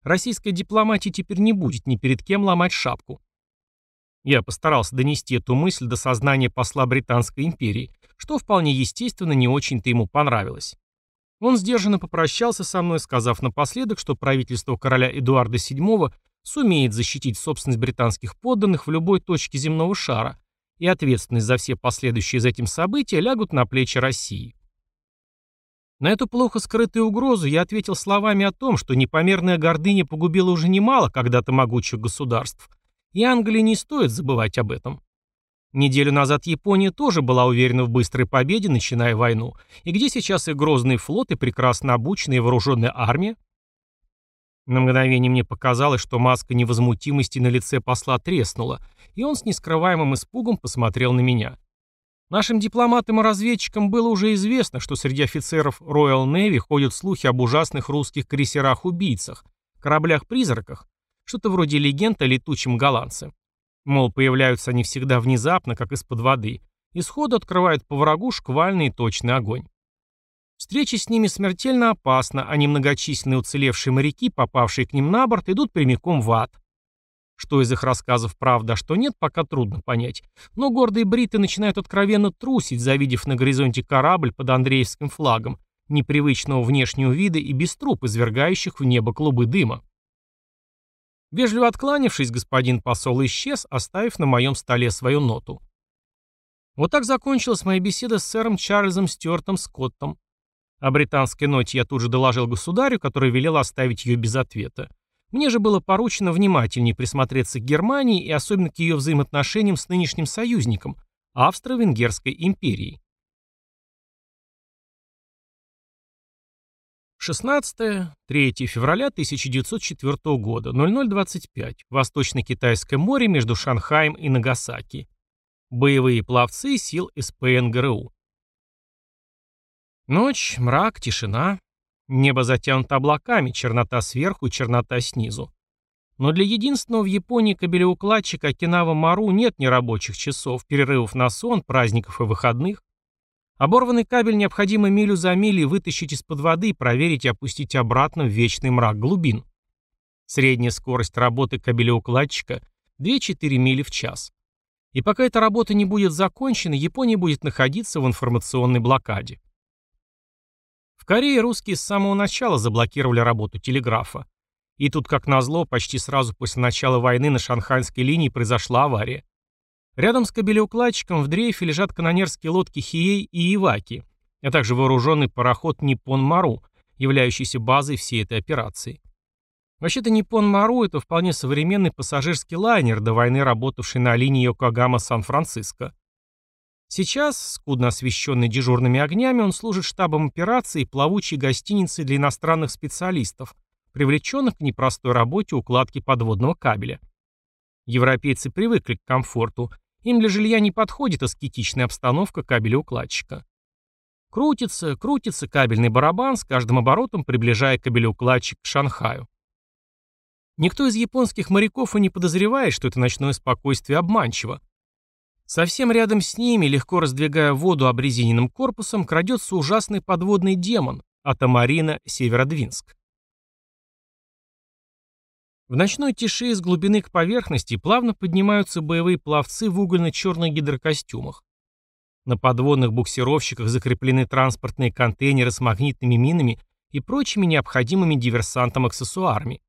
A: Российская дипломатия теперь не будет ни перед кем ломать шапку. Я постарался донести эту мысль до сознания посла Британской империи, что вполне естественно не очень-то ему понравилось. Он сдержанно попрощался со мной, сказав напоследок, что правительство короля Эдуарда VII сумеет защитить собственность британских подданных в любой точке земного шара, и ответственность за все последующие за этим события лягут на плечи России. На эту плохо скрытую угрозу я ответил словами о том, что непомерная гордыня погубила уже немало когда-то могучих государств, и Англии не стоит забывать об этом. Неделю назад Япония тоже была уверена в быстрой победе, начиная войну. И где сейчас и грозный флот, и прекрасно обученная вооруженная армия? На мгновение мне показалось, что маска невозмутимости на лице посла треснула, и он с нескрываемым испугом посмотрел на меня. Нашим дипломатам и разведчикам было уже известно, что среди офицеров Royal Navy ходят слухи об ужасных русских крейсерах-убийцах, кораблях-призраках, что-то вроде легенд о летучем голландце. Мол, появляются они всегда внезапно, как из-под воды, и сходу открывают по врагу шквальный и точный огонь. Встреча с ними смертельно опасна, а немногочисленные уцелевшие моряки, попавшие к ним на борт, идут прямиком в ад. Что из их рассказов правда, а что нет, пока трудно понять. Но гордые бриты начинают откровенно трусить, завидев на горизонте корабль под Андреевским флагом, непривычного внешнего вида и без труб, извергающих в небо клубы дыма. Вежливо откланившись, господин посол исчез, оставив на моем столе свою ноту. Вот так закончилась моя беседа с сэром Чарльзом Стюартом Скоттом. О британской ноте я тут же доложил государю, который велел оставить ее без ответа. Мне же было поручено внимательнее присмотреться к Германии и особенно к ее взаимоотношениям с нынешним союзником – Австро-Венгерской империей. 16-3 февраля 1904 года, 00.25, Восточно-Китайское море между Шанхаем и Нагасаки. Боевые пловцы сил СПН ГРУ. Ночь, мрак, тишина. Небо затянуто облаками, чернота сверху и чернота снизу. Но для единственного в Японии кабелеукладчика Окинава Мару нет ни рабочих часов, перерывов на сон, праздников и выходных. Оборванный кабель необходимо милю за милей вытащить из-под воды и проверить и опустить обратно в вечный мрак глубин. Средняя скорость работы кабелеукладчика 2-4 мили в час. И пока эта работа не будет закончена, Япония будет находиться в информационной блокаде. В Корее русские с самого начала заблокировали работу телеграфа. И тут, как назло, почти сразу после начала войны на шанхайской линии произошла авария. Рядом с кабелеукладчиком в дрейфе лежат канонерские лодки Хией и Иваки, а также вооруженный пароход Ниппон Мару, являющийся базой всей этой операции. Вообще-то Ниппон Мару – это вполне современный пассажирский лайнер, до войны работавший на линии Йокогама-Сан-Франциско. Сейчас, скудно освещенный дежурными огнями, он служит штабом операции и плавучей гостиницей для иностранных специалистов, привлеченных к непростой работе укладки подводного кабеля. Европейцы привыкли к комфорту им для жилья не подходит аскетичная обстановка кабелеукладчика. Крутится, крутится кабельный барабан, с каждым оборотом приближая кабелеукладчик к Шанхаю. Никто из японских моряков и не подозревает, что это ночное спокойствие обманчиво. Совсем рядом с ними, легко раздвигая воду обрезиненным корпусом, крадется ужасный подводный демон – Атамарина Северодвинск. В ночной тиши из глубины к поверхности плавно поднимаются боевые пловцы в угольно-черных гидрокостюмах. На подводных буксировщиках закреплены транспортные контейнеры с магнитными минами и прочими необходимыми диверсантам аксессуарами.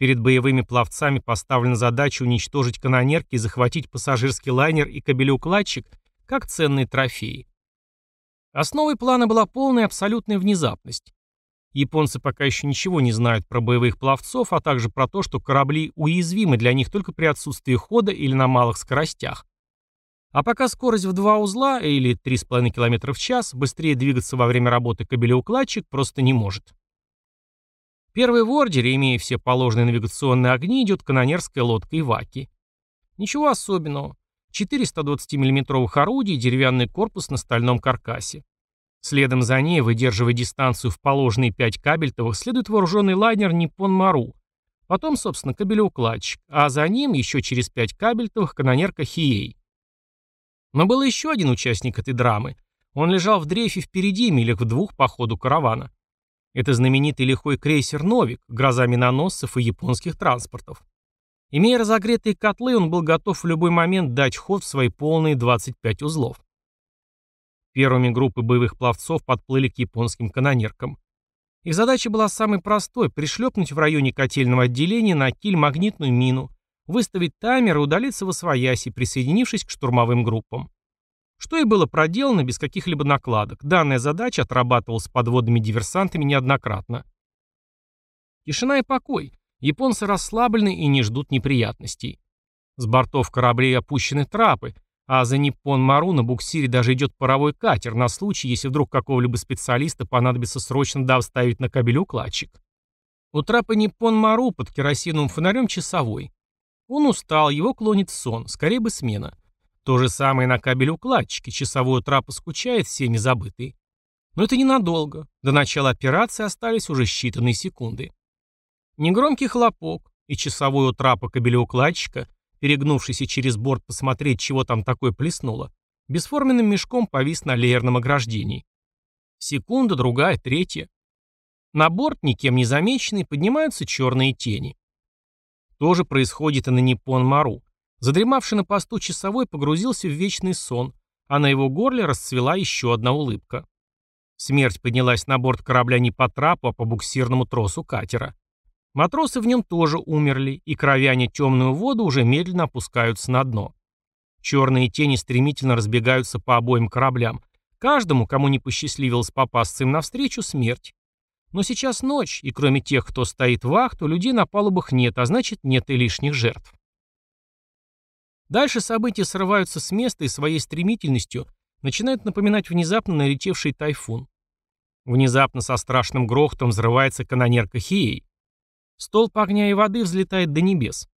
A: Перед боевыми пловцами поставлена задача уничтожить канонерки и захватить пассажирский лайнер и кабелеукладчик как ценные трофеи. Основой плана была полная абсолютная внезапность. Японцы пока еще ничего не знают про боевых пловцов, а также про то, что корабли уязвимы для них только при отсутствии хода или на малых скоростях. А пока скорость в два узла или 3,5 км в час, быстрее двигаться во время работы кабелеукладчик просто не может. Первый в ордере, имея все положенные навигационные огни, идет канонерская лодка Иваки. Ничего особенного. 420 миллиметровых орудий и деревянный корпус на стальном каркасе. Следом за ней, выдерживая дистанцию в положенные 5 кабельтовых, следует вооруженный лайнер «Ниппон Мару», Потом, собственно, кабелеукладчик, а за ним еще через пять кабельтовых канонерка Хией. Но был еще один участник этой драмы. Он лежал в дрейфе впереди, милях в двух по ходу каравана. Это знаменитый лихой крейсер «Новик», гроза миноносцев и японских транспортов. Имея разогретые котлы, он был готов в любой момент дать ход в свои полные 25 узлов. Первыми группы боевых пловцов подплыли к японским канонеркам. Их задача была самой простой – пришлепнуть в районе котельного отделения на киль магнитную мину, выставить таймер и удалиться в освояси, присоединившись к штурмовым группам. Что и было проделано без каких-либо накладок. Данная задача отрабатывалась подводными диверсантами неоднократно. Тишина и покой. Японцы расслаблены и не ждут неприятностей. С бортов кораблей опущены трапы, а за Ниппон Мару на буксире даже идет паровой катер на случай, если вдруг какого-либо специалиста понадобится срочно доставить на кабель укладчик. У трапа Ниппон Мару под керосиновым фонарем часовой. Он устал, его клонит сон, скорее бы смена. То же самое на кабеле укладчики, часовой трапа скучает, всеми забытый. Но это ненадолго. До начала операции остались уже считанные секунды. Негромкий хлопок, и часовой у трапа кабелеукладчика, перегнувшийся через борт посмотреть, чего там такое плеснуло, бесформенным мешком повис на леерном ограждении. Секунда, другая, третья. На борт, никем не замеченный, поднимаются черные тени. То же происходит и на Ниппон-Мару. Задремавший на посту часовой погрузился в вечный сон, а на его горле расцвела еще одна улыбка. Смерть поднялась на борт корабля не по трапу, а по буксирному тросу катера. Матросы в нем тоже умерли, и кровяне темную воду уже медленно опускаются на дно. Черные тени стремительно разбегаются по обоим кораблям. Каждому, кому не посчастливилось попасться им навстречу, смерть. Но сейчас ночь, и кроме тех, кто стоит вахту, людей на палубах нет, а значит нет и лишних жертв. Дальше события срываются с места и своей стремительностью начинают напоминать внезапно налетевший тайфун. Внезапно со страшным грохотом взрывается канонерка Хией. Столб огня и воды взлетает до небес.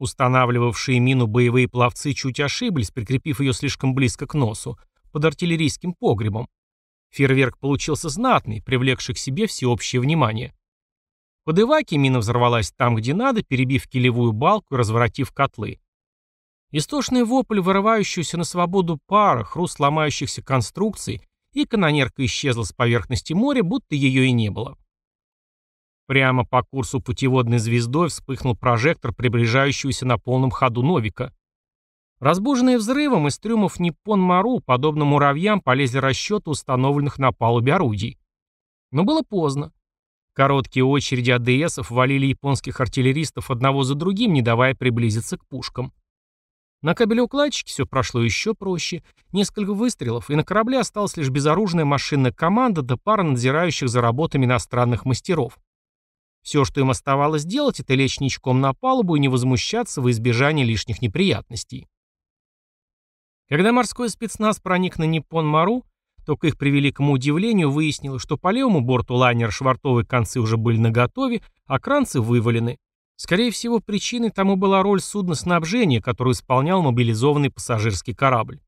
A: Устанавливавшие мину боевые пловцы чуть ошиблись, прикрепив ее слишком близко к носу, под артиллерийским погребом. Фейерверк получился знатный, привлекший к себе всеобщее внимание. Под Иваки мина взорвалась там, где надо, перебив килевую балку и разворотив котлы. Истошный вопль, вырывающийся на свободу пара, хруст ломающихся конструкций, и канонерка исчезла с поверхности моря, будто ее и не было. Прямо по курсу путеводной звездой вспыхнул прожектор приближающегося на полном ходу Новика. Разбуженные взрывом из трюмов Ниппон-Мару, подобно муравьям, полезли расчеты установленных на палубе орудий. Но было поздно. Короткие очереди АДСов валили японских артиллеристов одного за другим, не давая приблизиться к пушкам. На кабелеукладчике все прошло еще проще. Несколько выстрелов, и на корабле осталась лишь безоружная машинная команда да пара надзирающих за работами иностранных мастеров. Все, что им оставалось делать, это лечь ничком на палубу и не возмущаться во избежание лишних неприятностей. Когда морской спецназ проник на Ниппон-Мару, то, к их превеликому удивлению, выяснилось, что по левому борту лайнера швартовые концы уже были наготове, а кранцы вывалены. Скорее всего, причиной тому была роль судна снабжения, которую исполнял мобилизованный пассажирский корабль.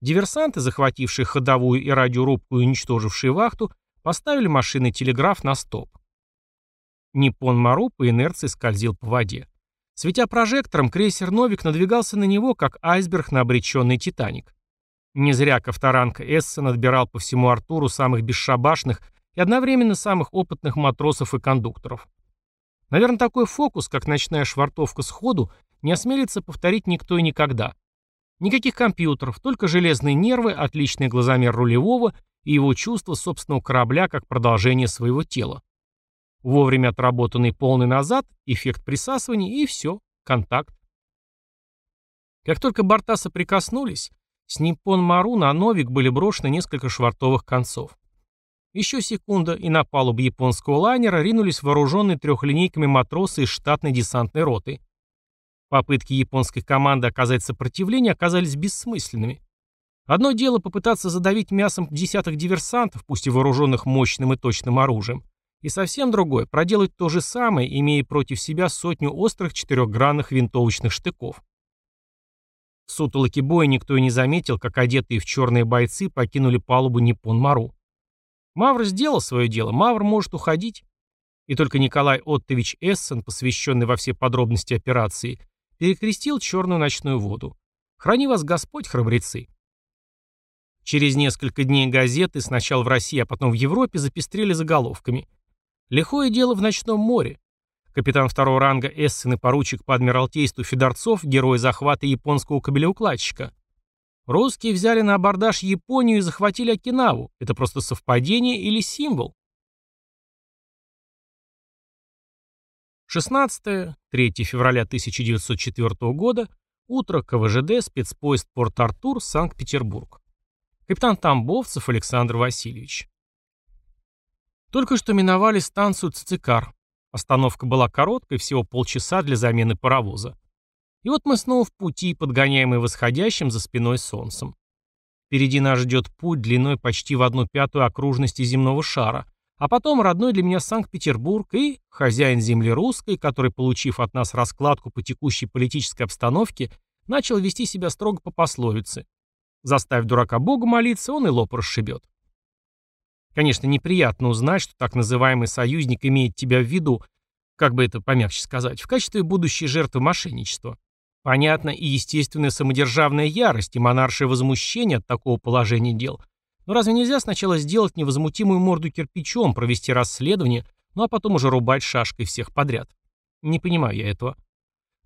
A: Диверсанты, захватившие ходовую и радиорубку и уничтожившие вахту, поставили машинный телеграф на стоп. Ниппон Мару по инерции скользил по воде. Светя прожектором, крейсер «Новик» надвигался на него, как айсберг на обреченный «Титаник». Не зря Ковторанг Эссен отбирал по всему Артуру самых бесшабашных и одновременно самых опытных матросов и кондукторов. Наверное, такой фокус, как ночная швартовка сходу, не осмелится повторить никто и никогда. Никаких компьютеров, только железные нервы, отличный глазомер рулевого и его чувство собственного корабля как продолжение своего тела. Вовремя отработанный полный назад, эффект присасывания и все, контакт. Как только борта соприкоснулись, с Ниппон Мару на Новик были брошены несколько швартовых концов. Еще секунда, и на палубу японского лайнера ринулись вооруженные трехлинейками матросы из штатной десантной роты. Попытки японской команды оказать сопротивление оказались бессмысленными. Одно дело попытаться задавить мясом десяток диверсантов, пусть и вооруженных мощным и точным оружием, и совсем другое – проделать то же самое, имея против себя сотню острых четырехгранных винтовочных штыков. В сутолоке боя никто и не заметил, как одетые в черные бойцы покинули палубу Ниппон-Мару. Мавр сделал свое дело, Мавр может уходить. И только Николай Оттович Эссен, посвященный во все подробности операции, перекрестил черную ночную воду. Храни вас Господь, храбрецы. Через несколько дней газеты, сначала в России, а потом в Европе, запестрели заголовками. Лихое дело в ночном море. Капитан второго ранга Эссен и поручик по адмиралтейству Федорцов, герой захвата японского кабелеукладчика. Русские взяли на абордаж Японию и захватили Окинаву. Это просто совпадение или символ? 16 3 февраля 1904 года, утро КВЖД, спецпоезд Порт-Артур, Санкт-Петербург. Капитан Тамбовцев Александр Васильевич. Только что миновали станцию Цицикар. Остановка была короткой, всего полчаса для замены паровоза. И вот мы снова в пути, подгоняемые восходящим за спиной солнцем. Впереди нас ждет путь длиной почти в одну пятую окружности земного шара, а потом родной для меня Санкт-Петербург и хозяин земли русской, который, получив от нас раскладку по текущей политической обстановке, начал вести себя строго по пословице Заставь дурака Богу молиться, он и лоб расшибет. Конечно, неприятно узнать, что так называемый союзник имеет тебя в виду, как бы это помягче сказать, в качестве будущей жертвы мошенничества. Понятно и естественная самодержавная ярость и монаршее возмущение от такого положения дел. Но разве нельзя сначала сделать невозмутимую морду кирпичом, провести расследование, ну а потом уже рубать шашкой всех подряд? Не понимаю я этого.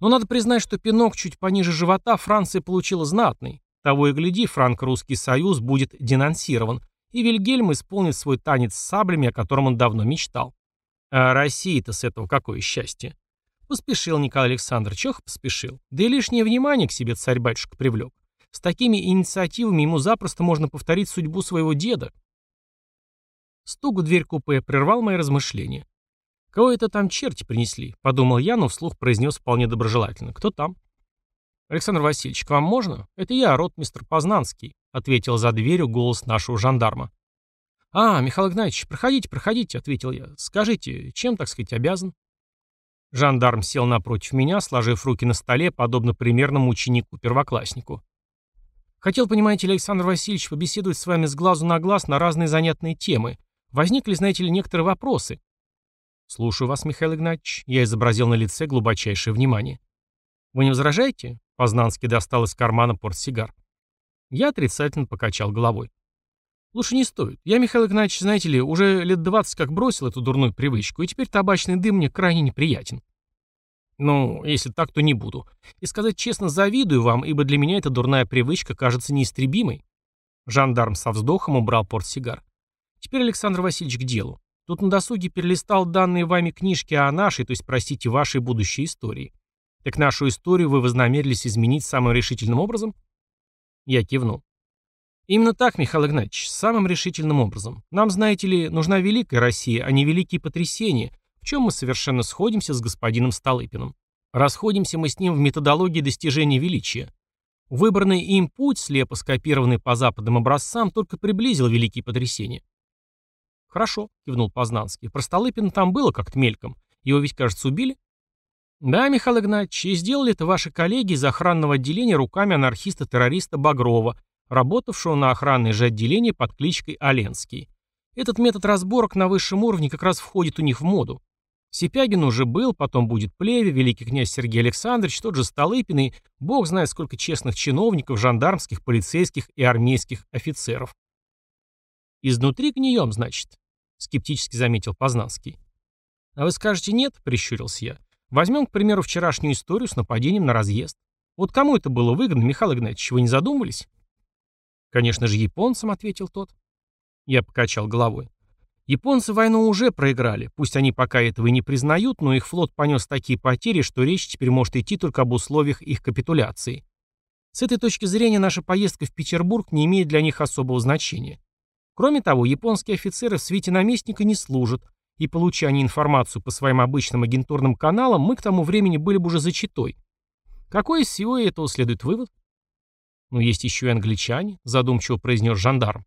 A: Но надо признать, что пинок чуть пониже живота Франция получила знатный. Того и гляди, Франко-Русский Союз будет денонсирован, и Вильгельм исполнит свой танец с саблями, о котором он давно мечтал. А России-то с этого какое счастье. Поспешил Николай Александрович, ох, поспешил. Да и лишнее внимание к себе царь-батюшка привлек. С такими инициативами ему запросто можно повторить судьбу своего деда. Стук в дверь купе прервал мои размышления. «Кого это там черти принесли?» — подумал я, но вслух произнес вполне доброжелательно. «Кто там?» «Александр Васильевич, к вам можно? Это я, ротмистр Познанский», — ответил за дверью голос нашего жандарма. «А, Михаил Игнатьевич, проходите, проходите», — ответил я. «Скажите, чем, так сказать, обязан?» Жандарм сел напротив меня, сложив руки на столе, подобно примерному ученику-первокласснику. «Хотел, понимаете ли, Александр Васильевич, побеседовать с вами с глазу на глаз на разные занятные темы. Возникли, знаете ли, некоторые вопросы». «Слушаю вас, Михаил Игнатьевич», — я изобразил на лице глубочайшее внимание. «Вы не возражаете?» Познанский достал из кармана портсигар. Я отрицательно покачал головой. Лучше не стоит. Я, Михаил Игнатьевич, знаете ли, уже лет двадцать как бросил эту дурную привычку, и теперь табачный дым мне крайне неприятен. Ну, если так, то не буду. И сказать честно, завидую вам, ибо для меня эта дурная привычка кажется неистребимой. Жандарм со вздохом убрал портсигар. Теперь, Александр Васильевич, к делу. Тут на досуге перелистал данные вами книжки о нашей, то есть, простите, вашей будущей истории. Так нашу историю вы вознамерились изменить самым решительным образом? Я кивнул. Именно так, Михаил Игнатьевич, самым решительным образом. Нам, знаете ли, нужна великая Россия, а не великие потрясения, чем мы совершенно сходимся с господином Столыпиным. Расходимся мы с ним в методологии достижения величия. Выбранный им путь, слепо скопированный по западным образцам, только приблизил великие потрясения. «Хорошо», — кивнул Познанский. «Про Столыпина там было как-то мельком. Его ведь, кажется, убили?» Да, Михаил Игнатьевич, и сделали это ваши коллеги из охранного отделения руками анархиста-террориста Багрова, работавшего на охранное же отделение под кличкой Оленский. Этот метод разборок на высшем уровне как раз входит у них в моду. Сипягин уже был, потом будет Плеве, великий князь Сергей Александрович, тот же Столыпин и бог знает сколько честных чиновников, жандармских, полицейских и армейских офицеров. «Изнутри гнием, значит?» — скептически заметил Познанский. «А вы скажете нет?» — прищурился я. Возьмем, к примеру, вчерашнюю историю с нападением на разъезд. Вот кому это было выгодно, Михаил Игнатьевич, вы не задумывались? Конечно же, японцам, ответил тот. Я покачал головой. Японцы войну уже проиграли, пусть они пока этого и не признают, но их флот понес такие потери, что речь теперь может идти только об условиях их капитуляции. С этой точки зрения наша поездка в Петербург не имеет для них особого значения. Кроме того, японские офицеры в свете наместника не служат, и получая они информацию по своим обычным агентурным каналам, мы к тому времени были бы уже за читой. Какой из всего этого следует вывод? Но есть еще и англичане, задумчиво произнес жандарм.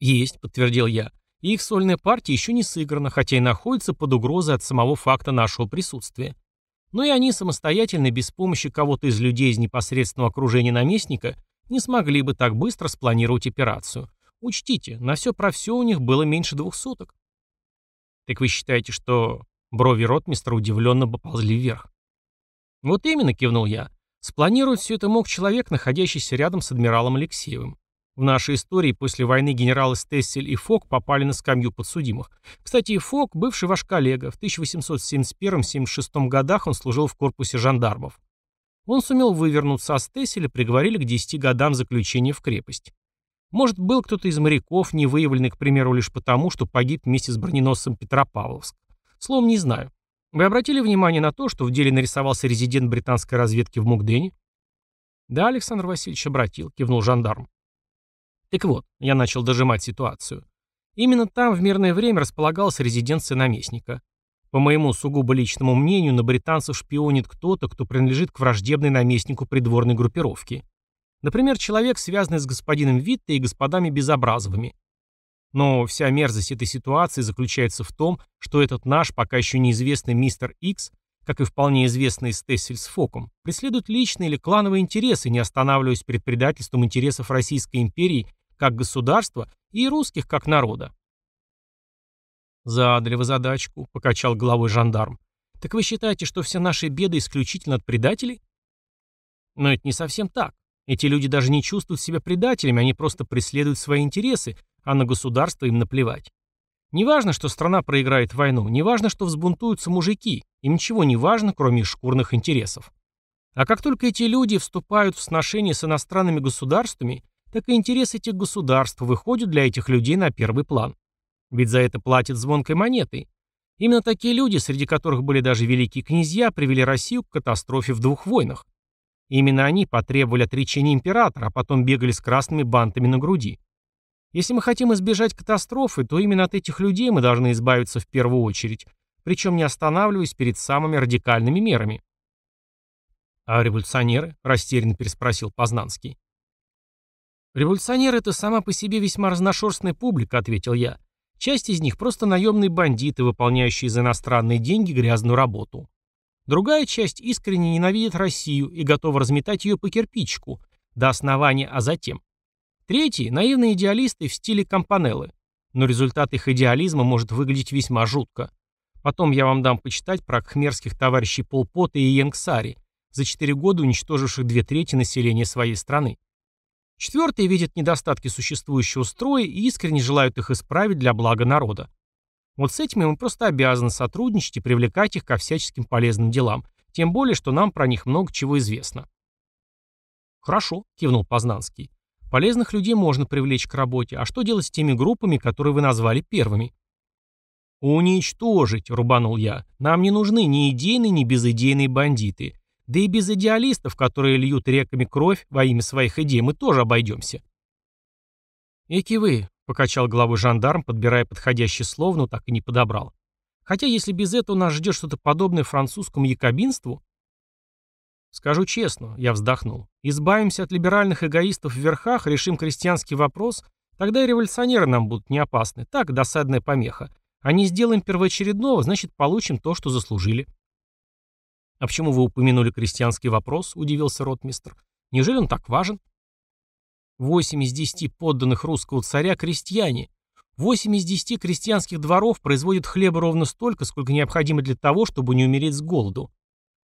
A: Есть, подтвердил я. Их сольная партия еще не сыграна, хотя и находится под угрозой от самого факта нашего присутствия. Но и они самостоятельно, без помощи кого-то из людей из непосредственного окружения наместника, не смогли бы так быстро спланировать операцию. Учтите, на все про все у них было меньше двух суток. Так вы считаете, что брови ротмистра удивленно поползли вверх? Вот именно, кивнул я. Спланировать все это мог человек, находящийся рядом с адмиралом Алексеевым. В нашей истории после войны генералы Стессель и Фок попали на скамью подсудимых. Кстати, Фок, бывший ваш коллега, в 1871-76 годах он служил в корпусе жандармов. Он сумел вывернуться, а Стесселя приговорили к 10 годам заключения в крепость. Может, был кто-то из моряков, не выявленный, к примеру, лишь потому, что погиб вместе с броненосцем Петропавловск. Словом, не знаю. Вы обратили внимание на то, что в деле нарисовался резидент британской разведки в Мукдене? Да, Александр Васильевич обратил, кивнул жандарм. Так вот, я начал дожимать ситуацию. Именно там в мирное время располагалась резиденция наместника. По моему сугубо личному мнению, на британцев шпионит кто-то, кто принадлежит к враждебной наместнику придворной группировки. Например, человек, связанный с господином Витте и господами Безобразовыми. Но вся мерзость этой ситуации заключается в том, что этот наш, пока еще неизвестный мистер Икс, как и вполне известный Стессель с Фоком, преследует личные или клановые интересы, не останавливаясь перед предательством интересов Российской империи как государства и русских как народа. «Задали вы задачку», — покачал головой жандарм. «Так вы считаете, что все наши беды исключительно от предателей?» Но это не совсем так. Эти люди даже не чувствуют себя предателями, они просто преследуют свои интересы, а на государство им наплевать. Не важно, что страна проиграет войну, не важно, что взбунтуются мужики, им ничего не важно, кроме шкурных интересов. А как только эти люди вступают в сношения с иностранными государствами, так и интересы этих государств выходят для этих людей на первый план. Ведь за это платят звонкой монетой. Именно такие люди, среди которых были даже великие князья, привели Россию к катастрофе в двух войнах. Именно они потребовали отречения императора, а потом бегали с красными бантами на груди. Если мы хотим избежать катастрофы, то именно от этих людей мы должны избавиться в первую очередь, причем не останавливаясь перед самыми радикальными мерами. «А революционеры?» – растерянно переспросил Познанский. «Революционеры – это сама по себе весьма разношерстная публика», – ответил я. «Часть из них – просто наемные бандиты, выполняющие за иностранные деньги грязную работу. Другая часть искренне ненавидит Россию и готова разметать ее по кирпичику, до основания, а затем. Третьи – наивные идеалисты в стиле Кампанеллы. Но результат их идеализма может выглядеть весьма жутко. Потом я вам дам почитать про кхмерских товарищей Полпота и Янгсари, за четыре года уничтоживших две трети населения своей страны. Четвертые видят недостатки существующего строя и искренне желают их исправить для блага народа. Вот с этими мы просто обязаны сотрудничать и привлекать их ко всяческим полезным делам, тем более, что нам про них много чего известно. «Хорошо», — кивнул Познанский. «Полезных людей можно привлечь к работе, а что делать с теми группами, которые вы назвали первыми?» «Уничтожить», — рубанул я. «Нам не нужны ни идейные, ни безыдейные бандиты. Да и без идеалистов, которые льют реками кровь во имя своих идей, мы тоже обойдемся. «Эки вы», — покачал головой жандарм, подбирая подходящее слово, но так и не подобрал. «Хотя если без этого нас ждет что-то подобное французскому якобинству...» «Скажу честно», — я вздохнул, «избавимся от либеральных эгоистов в верхах, решим крестьянский вопрос, тогда и революционеры нам будут не опасны. Так, досадная помеха. А не сделаем первоочередного, значит, получим то, что заслужили». «А почему вы упомянули крестьянский вопрос?» – удивился ротмистр. «Неужели он так важен?» «Восемь из десяти подданных русского царя – крестьяне. Восемь из десяти крестьянских дворов производят хлеба ровно столько, сколько необходимо для того, чтобы не умереть с голоду.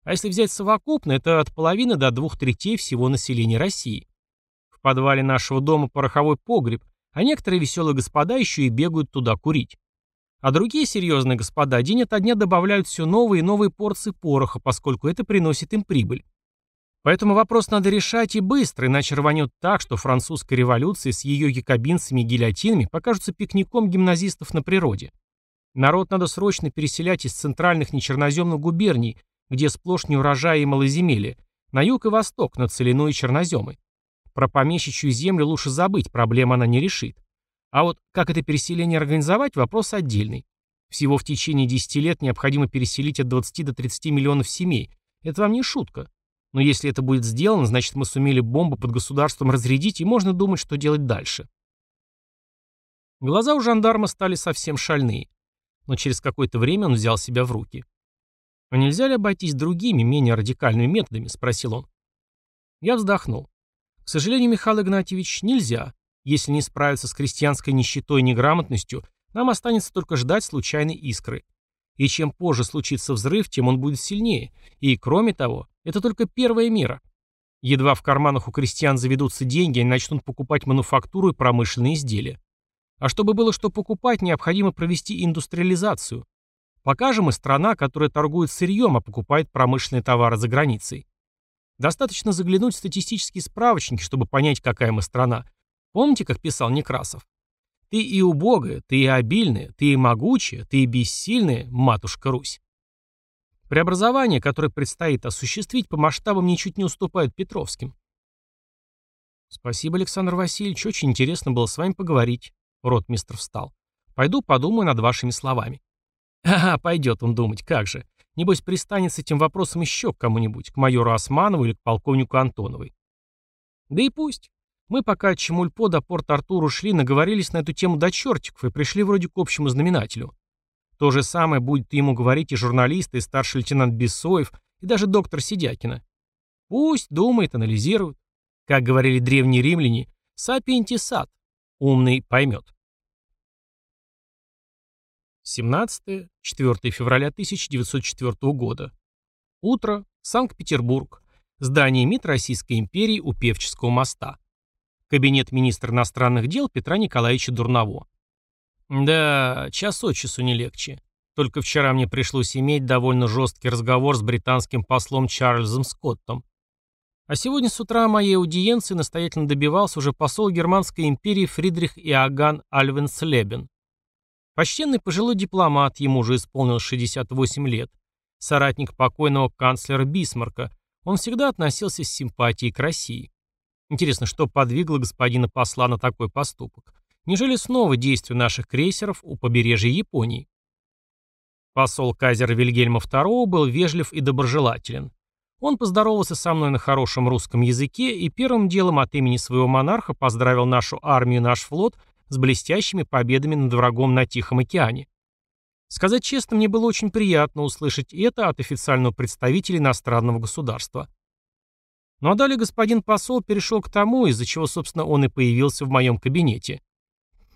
A: А если взять совокупно, это от половины до двух третей всего населения России. В подвале нашего дома пороховой погреб, а некоторые веселые господа еще и бегают туда курить. А другие серьезные господа день ото дня добавляют все новые и новые порции пороха, поскольку это приносит им прибыль. Поэтому вопрос надо решать и быстро, иначе рванет так, что французская революция с ее якобинцами и гильотинами покажется пикником гимназистов на природе. Народ надо срочно переселять из центральных нечерноземных губерний, где сплошь неурожаи и малоземелье, на юг и восток, на целину и черноземы. Про помещичью землю лучше забыть, проблема она не решит. А вот как это переселение организовать, вопрос отдельный. Всего в течение 10 лет необходимо переселить от 20 до 30 миллионов семей. Это вам не шутка. Но если это будет сделано, значит мы сумели бомбу под государством разрядить, и можно думать, что делать дальше. Глаза у жандарма стали совсем шальные. Но через какое-то время он взял себя в руки. «А нельзя ли обойтись другими, менее радикальными методами?» – спросил он. Я вздохнул. «К сожалению, Михаил Игнатьевич, нельзя. Если не справиться с крестьянской нищетой и неграмотностью, Нам останется только ждать случайной искры. И чем позже случится взрыв, тем он будет сильнее. И, кроме того, это только первая мера. Едва в карманах у крестьян заведутся деньги, они начнут покупать мануфактуру и промышленные изделия. А чтобы было что покупать, необходимо провести индустриализацию. Пока же мы страна, которая торгует сырьем, а покупает промышленные товары за границей. Достаточно заглянуть в статистические справочники, чтобы понять, какая мы страна. Помните, как писал Некрасов? Ты и убогая, ты и обильная, ты и могучая, ты и бессильная, матушка Русь. Преобразование, которое предстоит осуществить, по масштабам ничуть не уступают Петровским. Спасибо, Александр Васильевич, очень интересно было с вами поговорить. Ротмистр встал. Пойду подумаю над вашими словами. Ага, пойдет он думать, как же. Небось, пристанет с этим вопросом еще к кому-нибудь, к майору Османову или к полковнику Антоновой. Да и пусть. Мы пока от Чемульпо до Порт-Артуру шли, наговорились на эту тему до чертиков и пришли вроде к общему знаменателю. То же самое будет ему говорить и журналисты, и старший лейтенант Бессоев, и даже доктор Сидякина. Пусть думает, анализирует. Как говорили древние римляне, сапиенти сад. Умный поймет. 17-4 февраля 1904 года. Утро. Санкт-Петербург. Здание МИД Российской империи у Певческого моста. Кабинет министра иностранных дел Петра Николаевича Дурново. Да, час от часу не легче. Только вчера мне пришлось иметь довольно жесткий разговор с британским послом Чарльзом Скоттом. А сегодня с утра моей аудиенции настоятельно добивался уже посол Германской империи Фридрих Иоганн Альвенслебен. Почтенный пожилой дипломат, ему уже исполнилось 68 лет, соратник покойного канцлера Бисмарка, он всегда относился с симпатией к России. Интересно, что подвигло господина посла на такой поступок? Нежели снова действия наших крейсеров у побережья Японии? Посол Кайзера Вильгельма II был вежлив и доброжелателен. Он поздоровался со мной на хорошем русском языке и первым делом от имени своего монарха поздравил нашу армию и наш флот с блестящими победами над врагом на Тихом океане. Сказать честно, мне было очень приятно услышать это от официального представителя иностранного государства. Ну а далее господин посол перешел к тому, из-за чего, собственно, он и появился в моем кабинете.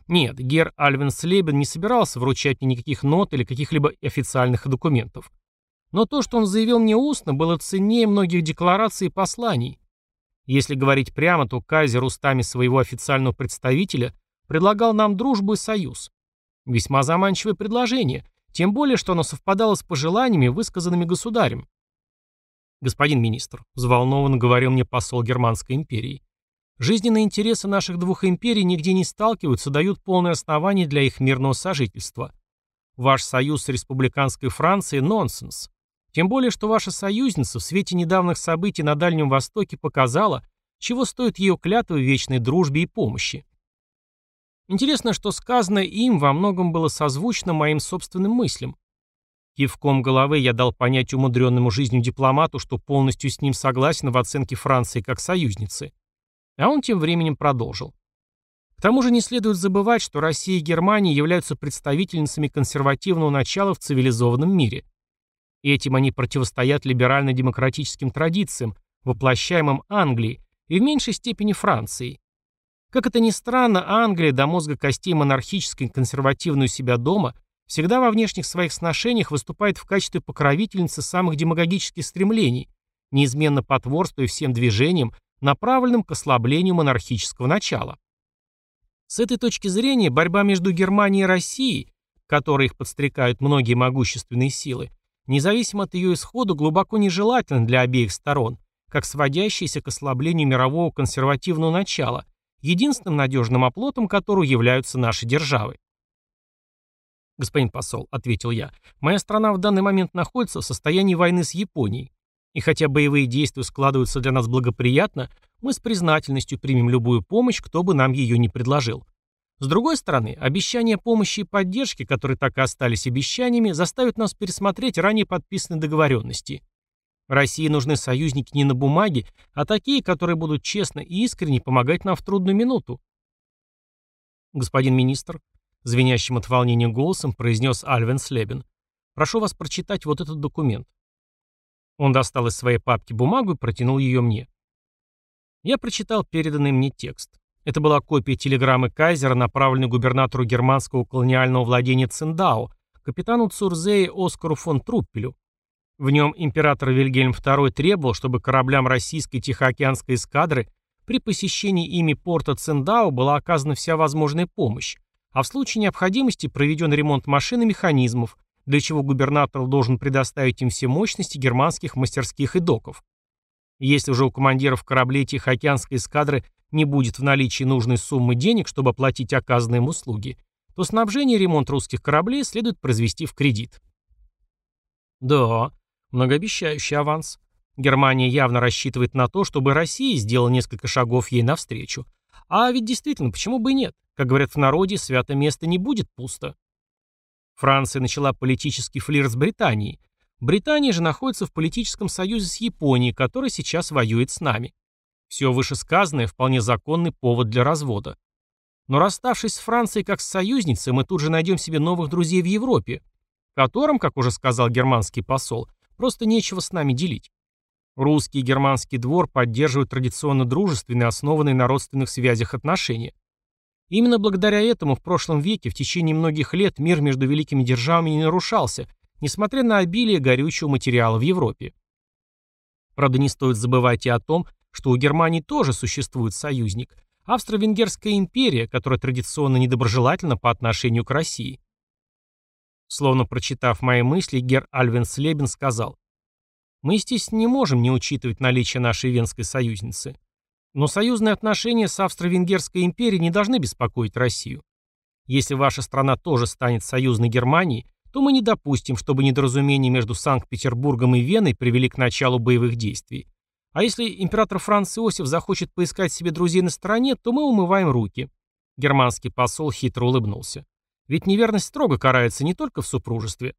A: Нет, гер Альвин Слебен не собирался вручать мне никаких нот или каких-либо официальных документов. Но то, что он заявил мне устно, было ценнее многих деклараций и посланий. Если говорить прямо, то Кайзер устами своего официального представителя предлагал нам дружбу и союз. Весьма заманчивое предложение, тем более, что оно совпадало с пожеланиями, высказанными государем. «Господин министр», — взволнованно говорил мне посол Германской империи, «жизненные интересы наших двух империй нигде не сталкиваются, дают полное основание для их мирного сожительства. Ваш союз с республиканской Францией — нонсенс. Тем более, что ваша союзница в свете недавних событий на Дальнем Востоке показала, чего стоит ее клятва вечной дружбе и помощи. Интересно, что сказанное им во многом было созвучно моим собственным мыслям. Кивком головы я дал понять умудренному жизнью дипломату, что полностью с ним согласен в оценке Франции как союзницы. А он тем временем продолжил. К тому же не следует забывать, что Россия и Германия являются представительницами консервативного начала в цивилизованном мире. И этим они противостоят либерально-демократическим традициям, воплощаемым Англией и в меньшей степени Францией. Как это ни странно, Англия до мозга костей монархической консервативную себя дома всегда во внешних своих сношениях выступает в качестве покровительницы самых демагогических стремлений, неизменно потворствуя всем движениям, направленным к ослаблению монархического начала. С этой точки зрения борьба между Германией и Россией, которой их подстрекают многие могущественные силы, независимо от ее исхода, глубоко нежелательна для обеих сторон, как сводящаяся к ослаблению мирового консервативного начала, единственным надежным оплотом которого являются наши державы. «Господин посол», — ответил я, — «моя страна в данный момент находится в состоянии войны с Японией. И хотя боевые действия складываются для нас благоприятно, мы с признательностью примем любую помощь, кто бы нам ее не предложил. С другой стороны, обещания помощи и поддержки, которые так и остались обещаниями, заставят нас пересмотреть ранее подписанные договоренности. России нужны союзники не на бумаге, а такие, которые будут честно и искренне помогать нам в трудную минуту. Господин министр, звенящим от волнения голосом произнес Альвен Слебен. «Прошу вас прочитать вот этот документ». Он достал из своей папки бумагу и протянул ее мне. Я прочитал переданный мне текст. Это была копия телеграммы Кайзера, направленной губернатору германского колониального владения Циндао, капитану Цурзее Оскару фон Труппелю. В нем император Вильгельм II требовал, чтобы кораблям российской Тихоокеанской эскадры при посещении ими порта Циндао была оказана вся возможная помощь, а в случае необходимости проведен ремонт машин и механизмов, для чего губернатор должен предоставить им все мощности германских мастерских и доков. Если уже у командиров кораблей Тихоокеанской эскадры не будет в наличии нужной суммы денег, чтобы оплатить оказанные им услуги, то снабжение и ремонт русских кораблей следует произвести в кредит. Да, многообещающий аванс. Германия явно рассчитывает на то, чтобы Россия сделала несколько шагов ей навстречу. А ведь действительно, почему бы и нет? Как говорят в народе, свято место не будет пусто. Франция начала политический флирт с Британией. Британия же находится в политическом союзе с Японией, которая сейчас воюет с нами. Все вышесказанное – вполне законный повод для развода. Но расставшись с Францией как с союзницей, мы тут же найдем себе новых друзей в Европе, которым, как уже сказал германский посол, просто нечего с нами делить. Русский и германский двор поддерживают традиционно дружественные, основанные на родственных связях отношения. Именно благодаря этому в прошлом веке в течение многих лет мир между великими державами не нарушался, несмотря на обилие горючего материала в Европе. Правда, не стоит забывать и о том, что у Германии тоже существует союзник – Австро-Венгерская империя, которая традиционно недоброжелательна по отношению к России. Словно прочитав мои мысли, Гер Альвин Слебен сказал, «Мы, естественно, не можем не учитывать наличие нашей венской союзницы. Но союзные отношения с Австро-Венгерской империей не должны беспокоить Россию. Если ваша страна тоже станет союзной Германией, то мы не допустим, чтобы недоразумения между Санкт-Петербургом и Веной привели к началу боевых действий. А если император Франц Иосиф захочет поискать себе друзей на стороне, то мы умываем руки. Германский посол хитро улыбнулся. Ведь неверность строго карается не только в супружестве.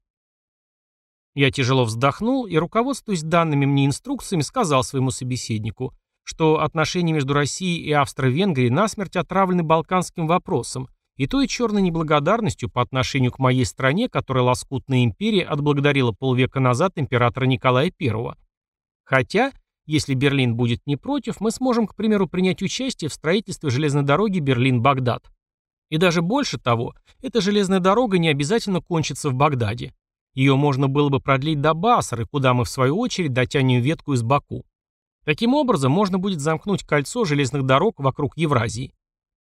A: Я тяжело вздохнул и, руководствуясь данными мне инструкциями, сказал своему собеседнику, что отношения между Россией и Австро-Венгрией насмерть отравлены балканским вопросом и той черной неблагодарностью по отношению к моей стране, которая лоскутная империя отблагодарила полвека назад императора Николая I. Хотя если Берлин будет не против, мы сможем, к примеру, принять участие в строительстве железной дороги Берлин-Багдад. И даже больше того, эта железная дорога не обязательно кончится в Багдаде. Ее можно было бы продлить до Басры, куда мы в свою очередь дотянем ветку из Баку. Таким образом, можно будет замкнуть кольцо железных дорог вокруг Евразии.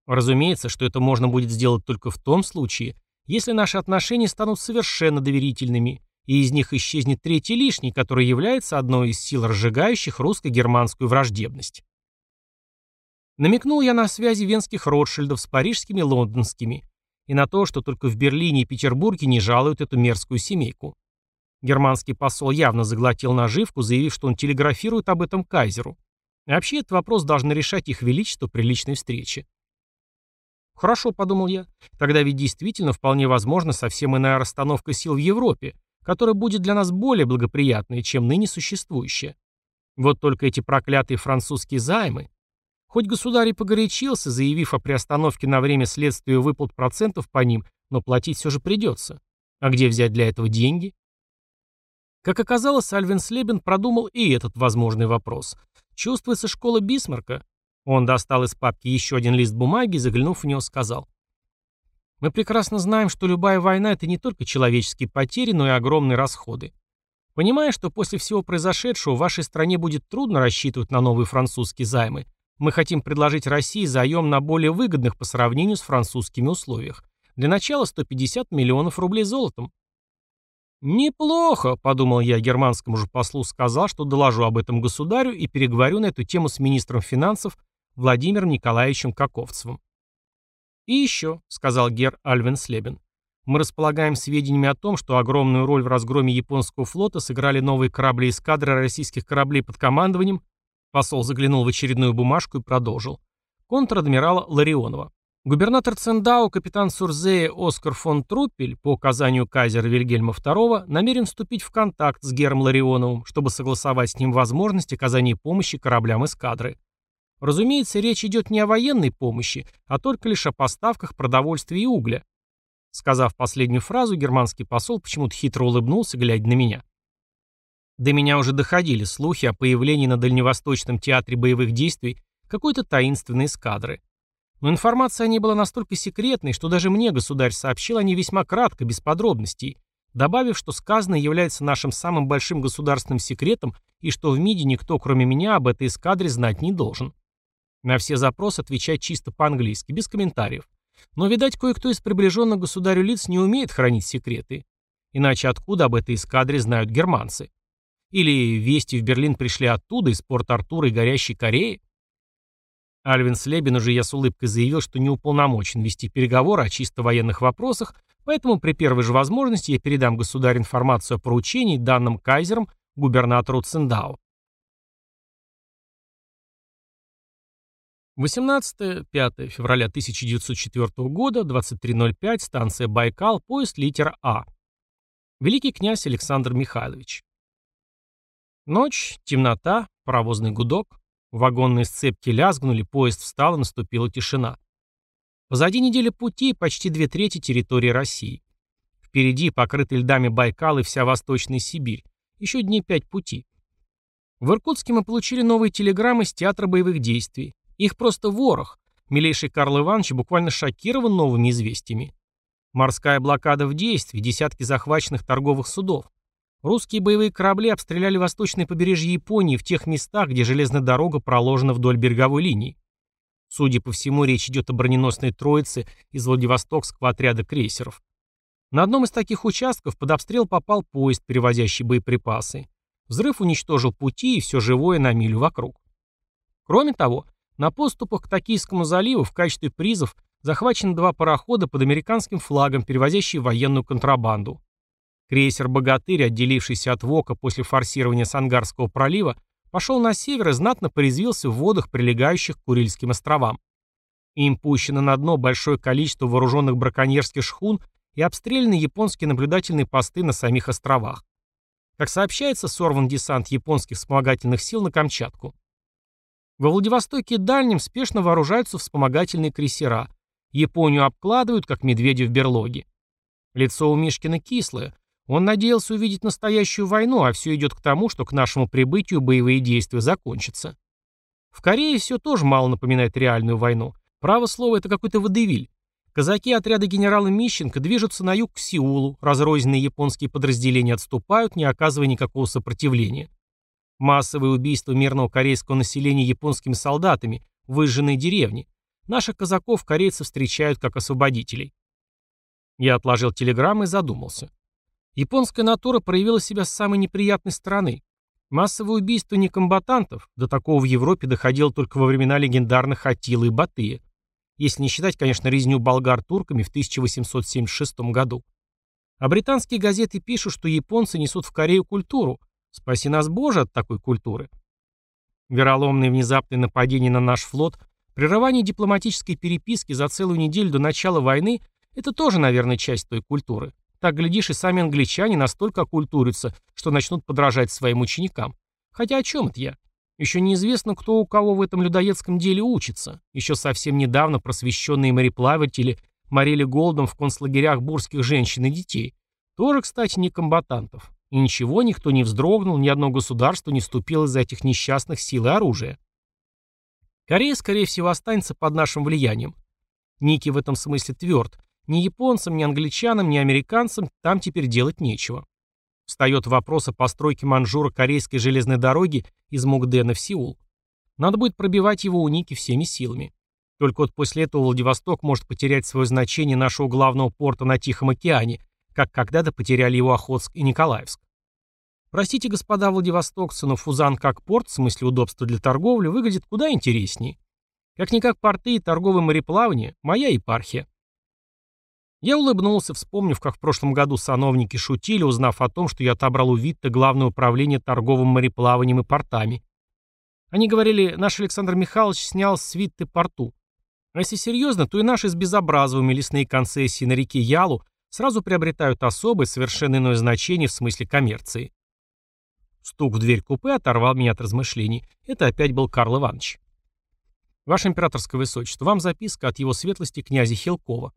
A: Разумеется, что это можно будет сделать только в том случае, если наши отношения станут совершенно доверительными, и из них исчезнет третий лишний, который является одной из сил разжигающих русско-германскую враждебность. Намекнул я на связи венских Ротшильдов с парижскими лондонскими, и на то, что только в Берлине и Петербурге не жалуют эту мерзкую семейку. Германский посол явно заглотил наживку, заявив, что он телеграфирует об этом кайзеру. И вообще этот вопрос должны решать их величество при личной встрече. Хорошо, подумал я, тогда ведь действительно вполне возможно совсем иная расстановка сил в Европе, которая будет для нас более благоприятной, чем ныне существующая. Вот только эти проклятые французские займы. Хоть государь и погорячился, заявив о приостановке на время следствия выплат процентов по ним, но платить все же придется. А где взять для этого деньги? Как оказалось, Альвин Слебен продумал и этот возможный вопрос. Чувствуется школа Бисмарка. Он достал из папки еще один лист бумаги и, заглянув в него, сказал. Мы прекрасно знаем, что любая война – это не только человеческие потери, но и огромные расходы. Понимая, что после всего произошедшего в вашей стране будет трудно рассчитывать на новые французские займы, мы хотим предложить России заем на более выгодных по сравнению с французскими условиях. Для начала 150 миллионов рублей золотом. «Неплохо», — подумал я германскому же послу, сказал, что доложу об этом государю и переговорю на эту тему с министром финансов Владимиром Николаевичем Каковцевым. «И еще», — сказал Гер Альвин Слебен, «мы располагаем сведениями о том, что огромную роль в разгроме японского флота сыграли новые корабли эскадры российских кораблей под командованием...» Посол заглянул в очередную бумажку и продолжил. Контр-адмирала Ларионова. Губернатор Цендау, капитан Сурзея Оскар фон Труппель, по указанию кайзера Вильгельма II, намерен вступить в контакт с Гером Ларионовым, чтобы согласовать с ним возможность оказания помощи кораблям эскадры. Разумеется, речь идет не о военной помощи, а только лишь о поставках продовольствия и угля. Сказав последнюю фразу, германский посол почему-то хитро улыбнулся, глядя на меня. До меня уже доходили слухи о появлении на Дальневосточном театре боевых действий какой-то таинственной эскадры. Но информация о ней была настолько секретной, что даже мне государь сообщил о ней весьма кратко, без подробностей, добавив, что сказанное является нашим самым большим государственным секретом и что в МИДе никто, кроме меня, об этой эскадре знать не должен. На все запросы отвечать чисто по-английски, без комментариев. Но, видать, кое-кто из приближенных государю лиц не умеет хранить секреты. Иначе откуда об этой эскадре знают германцы? Или вести в Берлин пришли оттуда, из Порт-Артура и Горящей Кореи? Альвин Слебин уже я с улыбкой заявил, что не уполномочен вести переговоры о чисто военных вопросах, поэтому при первой же возможности я передам государю информацию о поручении, данным кайзером губернатору Циндао. 18-5 февраля 1904 года, 23.05, станция Байкал, поезд литер А. Великий князь Александр Михайлович. Ночь, темнота, паровозный гудок. Вагонные сцепки лязгнули, поезд встал и наступила тишина. Позади недели пути почти две трети территории России. Впереди покрыты льдами Байкал и вся Восточная Сибирь. Еще дней пять пути. В Иркутске мы получили новые телеграммы с театра боевых действий. Их просто ворох. Милейший Карл Иванович буквально шокирован новыми известиями. Морская блокада в действии, десятки захваченных торговых судов. Русские боевые корабли обстреляли восточное побережье Японии в тех местах, где железная дорога проложена вдоль береговой линии. Судя по всему, речь идет о броненосной троице из Владивостокского отряда крейсеров. На одном из таких участков под обстрел попал поезд, перевозящий боеприпасы. Взрыв уничтожил пути и все живое на милю вокруг. Кроме того, на поступах к Токийскому заливу в качестве призов захвачены два парохода под американским флагом, перевозящие военную контрабанду. Крейсер «Богатырь», отделившийся от ВОКа после форсирования Сангарского пролива, пошел на север и знатно порезвился в водах, прилегающих к Курильским островам. Им пущено на дно большое количество вооруженных браконьерских шхун и обстреляны японские наблюдательные посты на самих островах. Как сообщается, сорван десант японских вспомогательных сил на Камчатку. Во Владивостоке и Дальнем спешно вооружаются вспомогательные крейсера. Японию обкладывают, как медведя в берлоге. Лицо у Мишкина кислое, он надеялся увидеть настоящую войну, а все идет к тому, что к нашему прибытию боевые действия закончатся. В Корее все тоже мало напоминает реальную войну. Право слово, это какой-то водевиль. Казаки отряда генерала Мищенко движутся на юг к Сеулу, разрозненные японские подразделения отступают, не оказывая никакого сопротивления. Массовые убийства мирного корейского населения японскими солдатами, выжженные деревни. Наших казаков корейцы встречают как освободителей. Я отложил телеграммы и задумался. Японская натура проявила себя с самой неприятной стороны. Массовое убийство некомбатантов, до такого в Европе доходило только во времена легендарных Атилы и Батыя. Если не считать, конечно, резню болгар турками в 1876 году. А британские газеты пишут, что японцы несут в Корею культуру. Спаси нас, Боже, от такой культуры. Вероломное внезапное нападение на наш флот, прерывание дипломатической переписки за целую неделю до начала войны – это тоже, наверное, часть той культуры. Так, глядишь, и сами англичане настолько окультурятся, что начнут подражать своим ученикам. Хотя о чем это я? Еще неизвестно, кто у кого в этом людоедском деле учится. Еще совсем недавно просвещенные мореплаватели морили голодом в концлагерях бурских женщин и детей. Тоже, кстати, не комбатантов. И ничего, никто не вздрогнул, ни одно государство не вступило из-за этих несчастных сил и оружия. Корея, скорее всего, останется под нашим влиянием. Ники в этом смысле тверд. Ни японцам, ни англичанам, ни американцам там теперь делать нечего. Встает вопрос о постройке манжуро-корейской железной дороги из Мугдена в Сеул. Надо будет пробивать его у Ники всеми силами. Только вот после этого Владивосток может потерять свое значение нашего главного порта на Тихом океане, как когда-то потеряли его Охотск и Николаевск. Простите, господа владивостокцы, но Фузан как порт, в смысле удобства для торговли, выглядит куда интереснее. Как-никак порты и торговое мореплавание – моя епархия. Я улыбнулся, вспомнив, как в прошлом году сановники шутили, узнав о том, что я отобрал у Витта главное управление торговым мореплаванием и портами. Они говорили, наш Александр Михайлович снял с Витты порту. А если серьезно, то и наши с безобразовыми лесные концессии на реке Ялу сразу приобретают особое, совершенно иное значение в смысле коммерции. Стук в дверь купе оторвал меня от размышлений. Это опять был Карл Иванович. «Ваше императорское высочество, вам записка от его светлости князя Хилкова.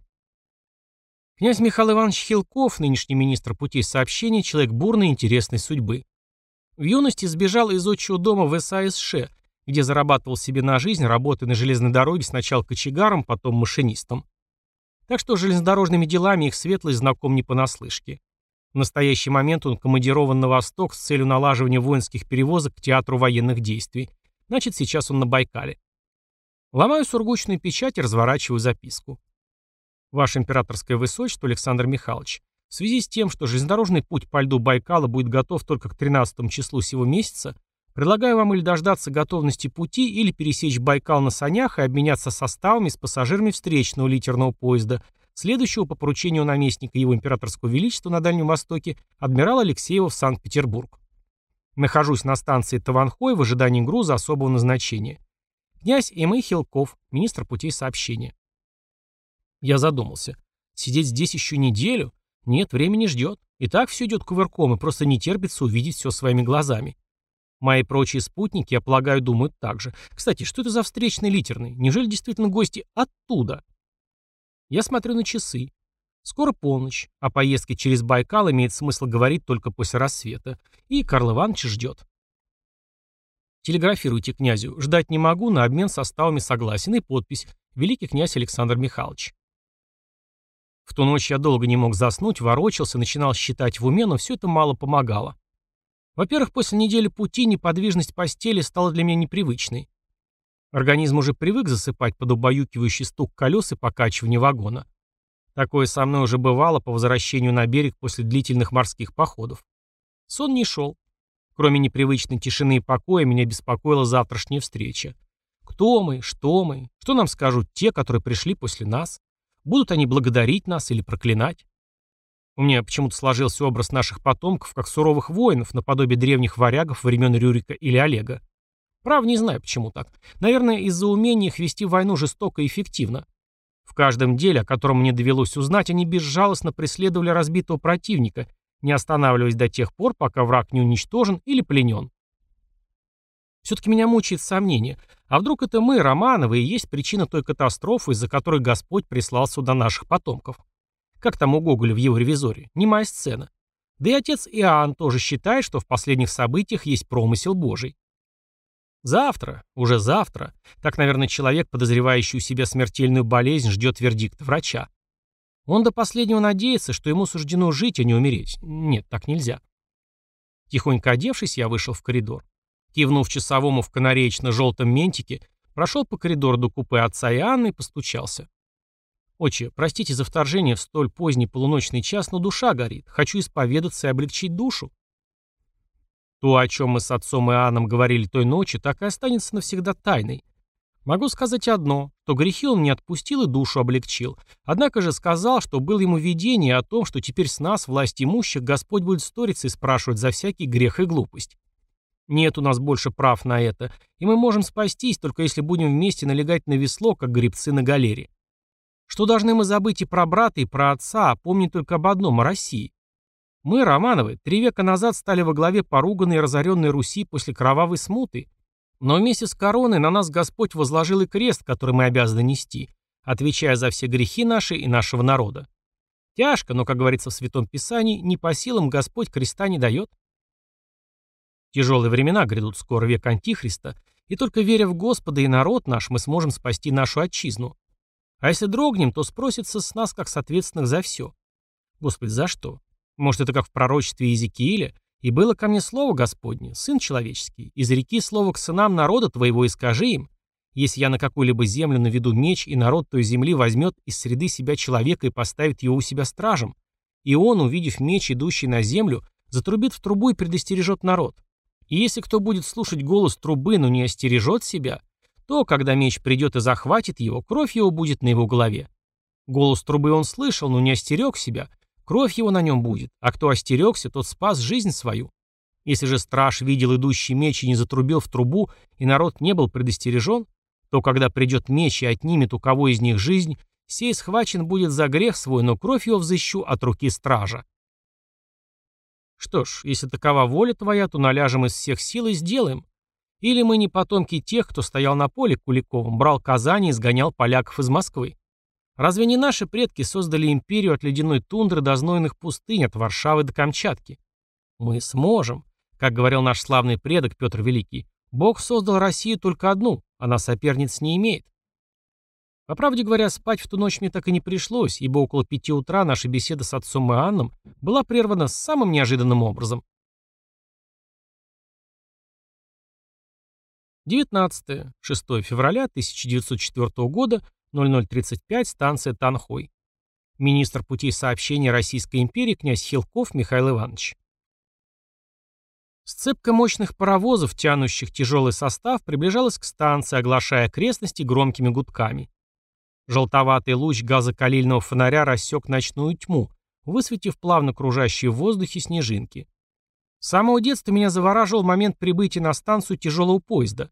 A: Князь Михаил Иванович Хилков, нынешний министр путей сообщений, человек бурной и интересной судьбы. В юности сбежал из отчего дома в САСШ, где зарабатывал себе на жизнь, работая на железной дороге сначала кочегаром, потом машинистом. Так что железнодорожными делами их светлый знаком не понаслышке. В настоящий момент он командирован на восток с целью налаживания воинских перевозок к театру военных действий. Значит, сейчас он на Байкале. Ломаю сургучную печать и разворачиваю записку. Ваше императорское высочество, Александр Михайлович, в связи с тем, что железнодорожный путь по льду Байкала будет готов только к 13 числу сего месяца, предлагаю вам или дождаться готовности пути, или пересечь Байкал на санях и обменяться составами с пассажирами встречного литерного поезда, следующего по поручению наместника его императорского величества на Дальнем Востоке, адмирала Алексеева в Санкт-Петербург. Нахожусь на станции Таванхой в ожидании груза особого назначения. Князь М.И. Хилков, министр путей сообщения. Я задумался. Сидеть здесь еще неделю? Нет, время не ждет. И так все идет кувырком, и просто не терпится увидеть все своими глазами. Мои прочие спутники, я полагаю, думают так же. Кстати, что это за встречный литерный? Неужели действительно гости оттуда? Я смотрю на часы. Скоро полночь, а поездки через Байкал имеет смысл говорить только после рассвета. И Карл Иванович ждет. Телеграфируйте князю. Ждать не могу, на обмен составами согласен. И подпись. Великий князь Александр Михайлович. В ту ночь я долго не мог заснуть, ворочался, начинал считать в уме, но все это мало помогало. Во-первых, после недели пути неподвижность постели стала для меня непривычной. Организм уже привык засыпать под убаюкивающий стук колес и покачивание вагона. Такое со мной уже бывало по возвращению на берег после длительных морских походов. Сон не шел. Кроме непривычной тишины и покоя, меня беспокоила завтрашняя встреча. Кто мы? Что мы? Что нам скажут те, которые пришли после нас? Будут они благодарить нас или проклинать? У меня почему-то сложился образ наших потомков как суровых воинов, наподобие древних варягов времен Рюрика или Олега. Прав не знаю, почему так. Наверное, из-за умения их вести войну жестоко и эффективно. В каждом деле, о котором мне довелось узнать, они безжалостно преследовали разбитого противника, не останавливаясь до тех пор, пока враг не уничтожен или пленен. Все-таки меня мучает сомнение. А вдруг это мы, Романовы, и есть причина той катастрофы, из-за которой Господь прислал сюда наших потомков? Как там у Гоголя в его ревизоре? Немая сцена. Да и отец Иоанн тоже считает, что в последних событиях есть промысел Божий. Завтра, уже завтра, так, наверное, человек, подозревающий у себя смертельную болезнь, ждет вердикт врача. Он до последнего надеется, что ему суждено жить, а не умереть. Нет, так нельзя. Тихонько одевшись, я вышел в коридор. Кивнув часовому в канареечно-желтом ментике, прошел по коридору до купе отца и Анны и постучался. «Отче, простите за вторжение в столь поздний полуночный час, но душа горит. Хочу исповедаться и облегчить душу». То, о чем мы с отцом и Иоанном говорили той ночи, так и останется навсегда тайной. Могу сказать одно, что грехи он не отпустил и душу облегчил. Однако же сказал, что было ему видение о том, что теперь с нас, власть имущих, Господь будет сториться и спрашивать за всякий грех и глупость. Нет у нас больше прав на это, и мы можем спастись, только если будем вместе налегать на весло, как грибцы на галере. Что должны мы забыть и про брата, и про отца, а помнить только об одном – о России. Мы, Романовы, три века назад стали во главе поруганной и разоренной Руси после кровавой смуты. Но вместе с короной на нас Господь возложил и крест, который мы обязаны нести, отвечая за все грехи наши и нашего народа. Тяжко, но, как говорится в Святом Писании, не по силам Господь креста не дает. Тяжелые времена грядут скоро, век Антихриста, и только веря в Господа и народ наш, мы сможем спасти нашу отчизну. А если дрогнем, то спросится с нас, как с ответственных за все. Господи, за что? Может, это как в пророчестве Иезекииля? «И было ко мне слово Господне, сын человеческий, из реки слово к сынам народа твоего и скажи им, если я на какую-либо землю наведу меч, и народ той земли возьмет из среды себя человека и поставит его у себя стражем, и он, увидев меч, идущий на землю, затрубит в трубу и предостережет народ. И если кто будет слушать голос трубы, но не остережет себя, то, когда меч придет и захватит его, кровь его будет на его голове. Голос трубы он слышал, но не остерег себя, кровь его на нем будет, а кто остерегся, тот спас жизнь свою. Если же страж видел идущий меч и не затрубил в трубу, и народ не был предостережен, то когда придет меч и отнимет у кого из них жизнь, сей схвачен будет за грех свой, но кровь его взыщу от руки стража. Что ж, если такова воля твоя, то наляжем из всех сил и сделаем. Или мы не потомки тех, кто стоял на поле Куликовым, брал Казани и сгонял поляков из Москвы? Разве не наши предки создали империю от ледяной тундры до знойных пустынь, от Варшавы до Камчатки? Мы сможем. Как говорил наш славный предок Петр Великий, Бог создал Россию только одну, она соперниц не имеет. По правде говоря, спать в ту ночь мне так и не пришлось, ибо около пяти утра наша беседа с отцом и была прервана самым неожиданным образом. 19. 6 февраля 1904 года, 00.35, станция Танхой. Министр путей сообщения Российской империи князь Хилков Михаил Иванович. Сцепка мощных паровозов, тянущих тяжелый состав, приближалась к станции, оглашая окрестности громкими гудками. Желтоватый луч газокалильного фонаря рассек ночную тьму, высветив плавно кружащие в воздухе снежинки. С самого детства меня завораживал момент прибытия на станцию тяжелого поезда.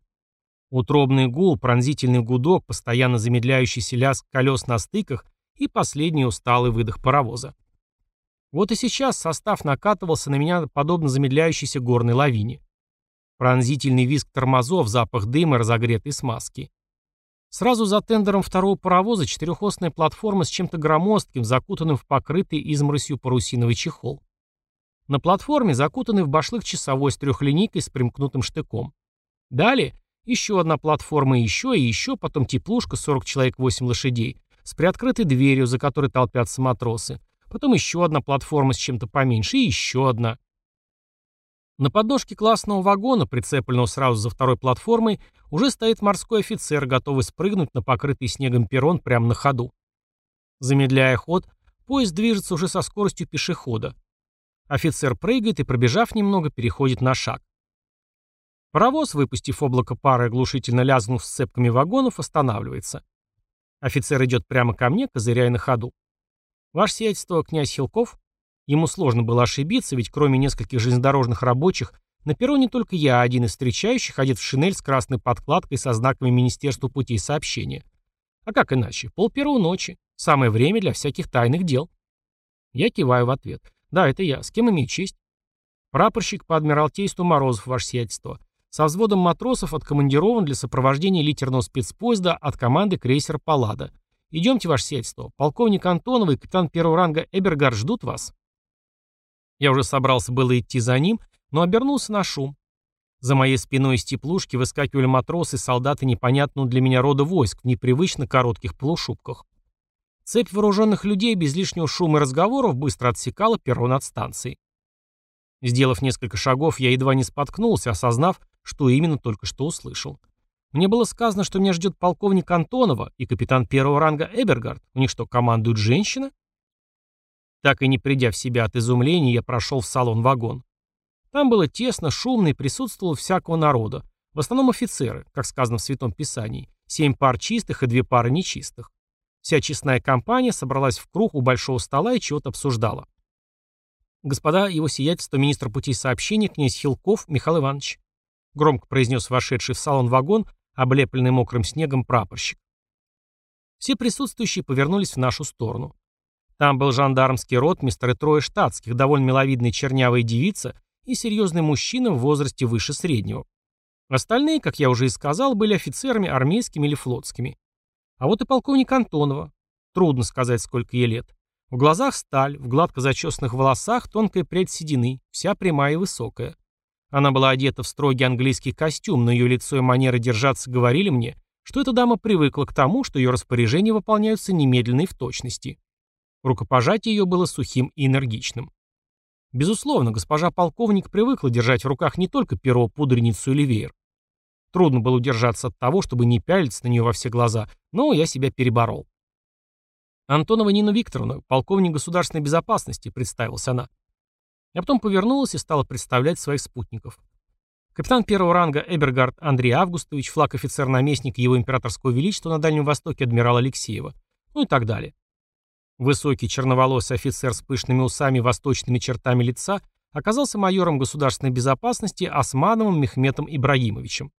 A: Утробный гул, пронзительный гудок, постоянно замедляющийся лязг колес на стыках и последний усталый выдох паровоза. Вот и сейчас состав накатывался на меня подобно замедляющейся горной лавине. Пронзительный визг тормозов, запах дыма, разогретой смазки. Сразу за тендером второго паровоза четырехосная платформа с чем-то громоздким, закутанным в покрытый изморосью парусиновый чехол. На платформе закутанный в башлык часовой с трехлинейкой с примкнутым штыком. Далее еще одна платформа, еще и еще, потом теплушка, 40 человек, 8 лошадей, с приоткрытой дверью, за которой толпятся матросы, Потом еще одна платформа с чем-то поменьше и еще одна. На подножке классного вагона, прицепленного сразу за второй платформой, уже стоит морской офицер, готовый спрыгнуть на покрытый снегом перрон прямо на ходу. Замедляя ход, поезд движется уже со скоростью пешехода. Офицер прыгает и, пробежав немного, переходит на шаг. Паровоз, выпустив облако пары, оглушительно лязгнув сцепками вагонов, останавливается. Офицер идет прямо ко мне, козыряя на ходу. Ваше сиятельство, князь Хилков? Ему сложно было ошибиться, ведь кроме нескольких железнодорожных рабочих, на перроне только я, один из встречающих, одет в шинель с красной подкладкой со знаками Министерства путей сообщения. А как иначе? Пол первого ночи. Самое время для всяких тайных дел. Я киваю в ответ. Да, это я. С кем имею честь? Прапорщик по адмиралтейству Морозов, ваше сиятельство. Со взводом матросов откомандирован для сопровождения литерного спецпоезда от команды крейсера «Паллада». Идемте, ваше сельство. Полковник Антонов и капитан первого ранга Эбергар ждут вас. Я уже собрался было идти за ним, но обернулся на шум. За моей спиной из теплушки выскакивали матросы солдаты непонятного для меня рода войск в непривычно коротких полушубках. Цепь вооруженных людей без лишнего шума и разговоров быстро отсекала перрон от станции. Сделав несколько шагов, я едва не споткнулся, осознав, что именно только что услышал. Мне было сказано, что меня ждет полковник Антонова и капитан первого ранга Эбергард. У них что, командует женщина? Так и не придя в себя от изумления, я прошел в салон-вагон. Там было тесно, шумно и присутствовало всякого народа. В основном офицеры, как сказано в Святом Писании. Семь пар чистых и две пары нечистых. Вся честная компания собралась в круг у большого стола и чего-то обсуждала. «Господа, его сиятельство министр путей сообщения, князь Хилков Михаил Иванович», громко произнес вошедший в салон вагон, облепленный мокрым снегом прапорщик. Все присутствующие повернулись в нашу сторону. Там был жандармский ротмистр и трое штатских, довольно миловидная чернявая девица и серьезный мужчина в возрасте выше среднего. Остальные, как я уже и сказал, были офицерами армейскими или флотскими. А вот и полковник Антонова. Трудно сказать, сколько ей лет. В глазах сталь, в гладко зачесанных волосах тонкая прядь седины, вся прямая и высокая. Она была одета в строгий английский костюм, но ее лицо и манера держаться говорили мне, что эта дама привыкла к тому, что ее распоряжения выполняются немедленно и в точности. Рукопожатие ее было сухим и энергичным. Безусловно, госпожа полковник привыкла держать в руках не только перо, пудреницу или веер. Трудно было удержаться от того, чтобы не пялиться на нее во все глаза, но я себя переборол. «Антонова Нина Викторовна, полковник государственной безопасности», — представилась она. Я потом повернулась и стала представлять своих спутников. Капитан первого ранга Эбергард Андрей Августович, флаг-офицер-наместник его императорского величества на Дальнем Востоке адмирал Алексеева, ну и так далее. Высокий черноволосый офицер с пышными усами и восточными чертами лица оказался майором государственной безопасности Османовым Мехметом Ибрагимовичем.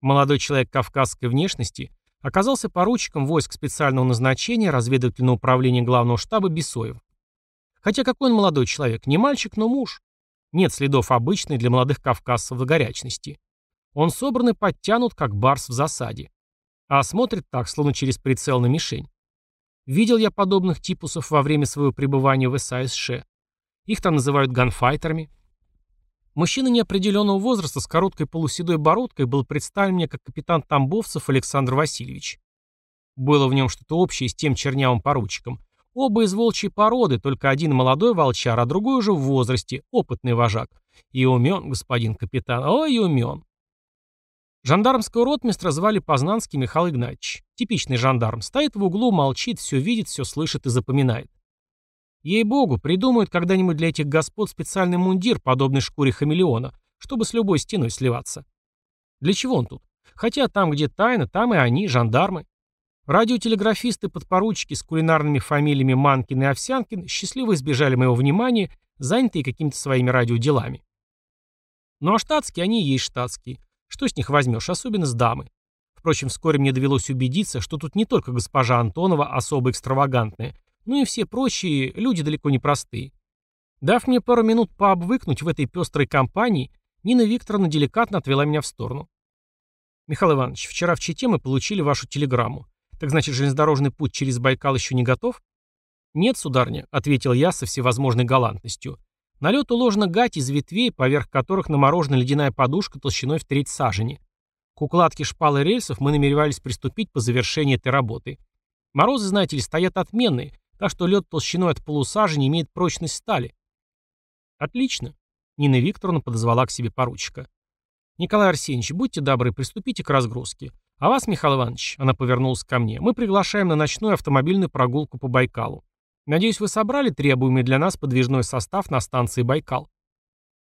A: Молодой человек кавказской внешности оказался поручиком войск специального назначения разведывательного управления главного штаба Бесоев. Хотя какой он молодой человек, не мальчик, но муж. Нет следов обычной для молодых кавказцев горячности. Он собран и подтянут, как барс в засаде. А смотрит так, словно через прицел на мишень. Видел я подобных типусов во время своего пребывания в САСШ. Их там называют ганфайтерами. Мужчина неопределенного возраста с короткой полуседой бородкой был представлен мне как капитан Тамбовцев Александр Васильевич. Было в нем что-то общее с тем чернявым поручиком. Оба из волчьей породы, только один молодой волчар, а другой уже в возрасте, опытный вожак. И умен, господин капитан, ой, умен. Жандармского ротмистра звали Познанский Михаил Игнатьевич. Типичный жандарм. Стоит в углу, молчит, все видит, все слышит и запоминает. Ей-богу, придумают когда-нибудь для этих господ специальный мундир, подобный шкуре хамелеона, чтобы с любой стеной сливаться. Для чего он тут? Хотя там, где тайна, там и они, жандармы. Радиотелеграфисты-подпоручики с кулинарными фамилиями Манкин и Овсянкин счастливо избежали моего внимания, занятые какими-то своими радиоделами. Ну а штатские они и есть штатские. Что с них возьмешь, особенно с дамы. Впрочем, вскоре мне довелось убедиться, что тут не только госпожа Антонова особо экстравагантная, но и все прочие люди далеко не простые. Дав мне пару минут пообвыкнуть в этой пестрой компании, Нина Викторовна деликатно отвела меня в сторону. «Михаил Иванович, вчера в Чите мы получили вашу телеграмму. Так значит, железнодорожный путь через Байкал еще не готов?» «Нет, сударня», — ответил я со всевозможной галантностью. На лед уложена гать из ветвей, поверх которых наморожена ледяная подушка толщиной в треть сажени. К укладке шпал и рельсов мы намеревались приступить по завершении этой работы. Морозы, знаете ли, стоят отменные, так что лед толщиной от полусажени имеет прочность стали. Отлично. Нина Викторовна подозвала к себе поручика. Николай Арсеньевич, будьте добры, приступите к разгрузке. А вас, Михаил Иванович, она повернулась ко мне, мы приглашаем на ночную автомобильную прогулку по Байкалу. Надеюсь, вы собрали требуемый для нас подвижной состав на станции Байкал.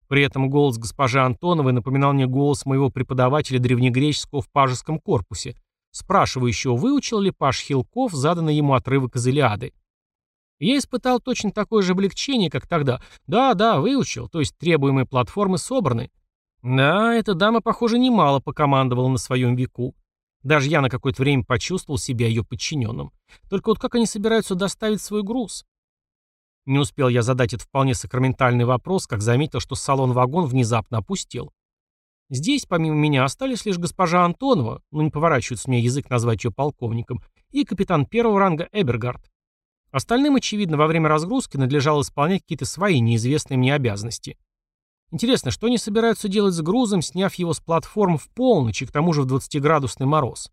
A: При этом голос госпожи Антоновой напоминал мне голос моего преподавателя древнегреческого в пажеском корпусе, спрашивающего, выучил ли Паш Хилков заданный ему отрывок из Илиады. Я испытал точно такое же облегчение, как тогда. Да, да, выучил, то есть требуемые платформы собраны. Да, эта дама, похоже, немало покомандовала на своем веку. Даже я на какое-то время почувствовал себя ее подчиненным. Только вот как они собираются доставить свой груз? Не успел я задать этот вполне сакраментальный вопрос, как заметил, что салон-вагон внезапно опустел. Здесь, помимо меня, остались лишь госпожа Антонова, ну не поворачивается мне язык назвать ее полковником, и капитан первого ранга Эбергард. Остальным, очевидно, во время разгрузки надлежало исполнять какие-то свои неизвестные мне обязанности. Интересно, что они собираются делать с грузом, сняв его с платформ в полночь и к тому же в 20-градусный мороз?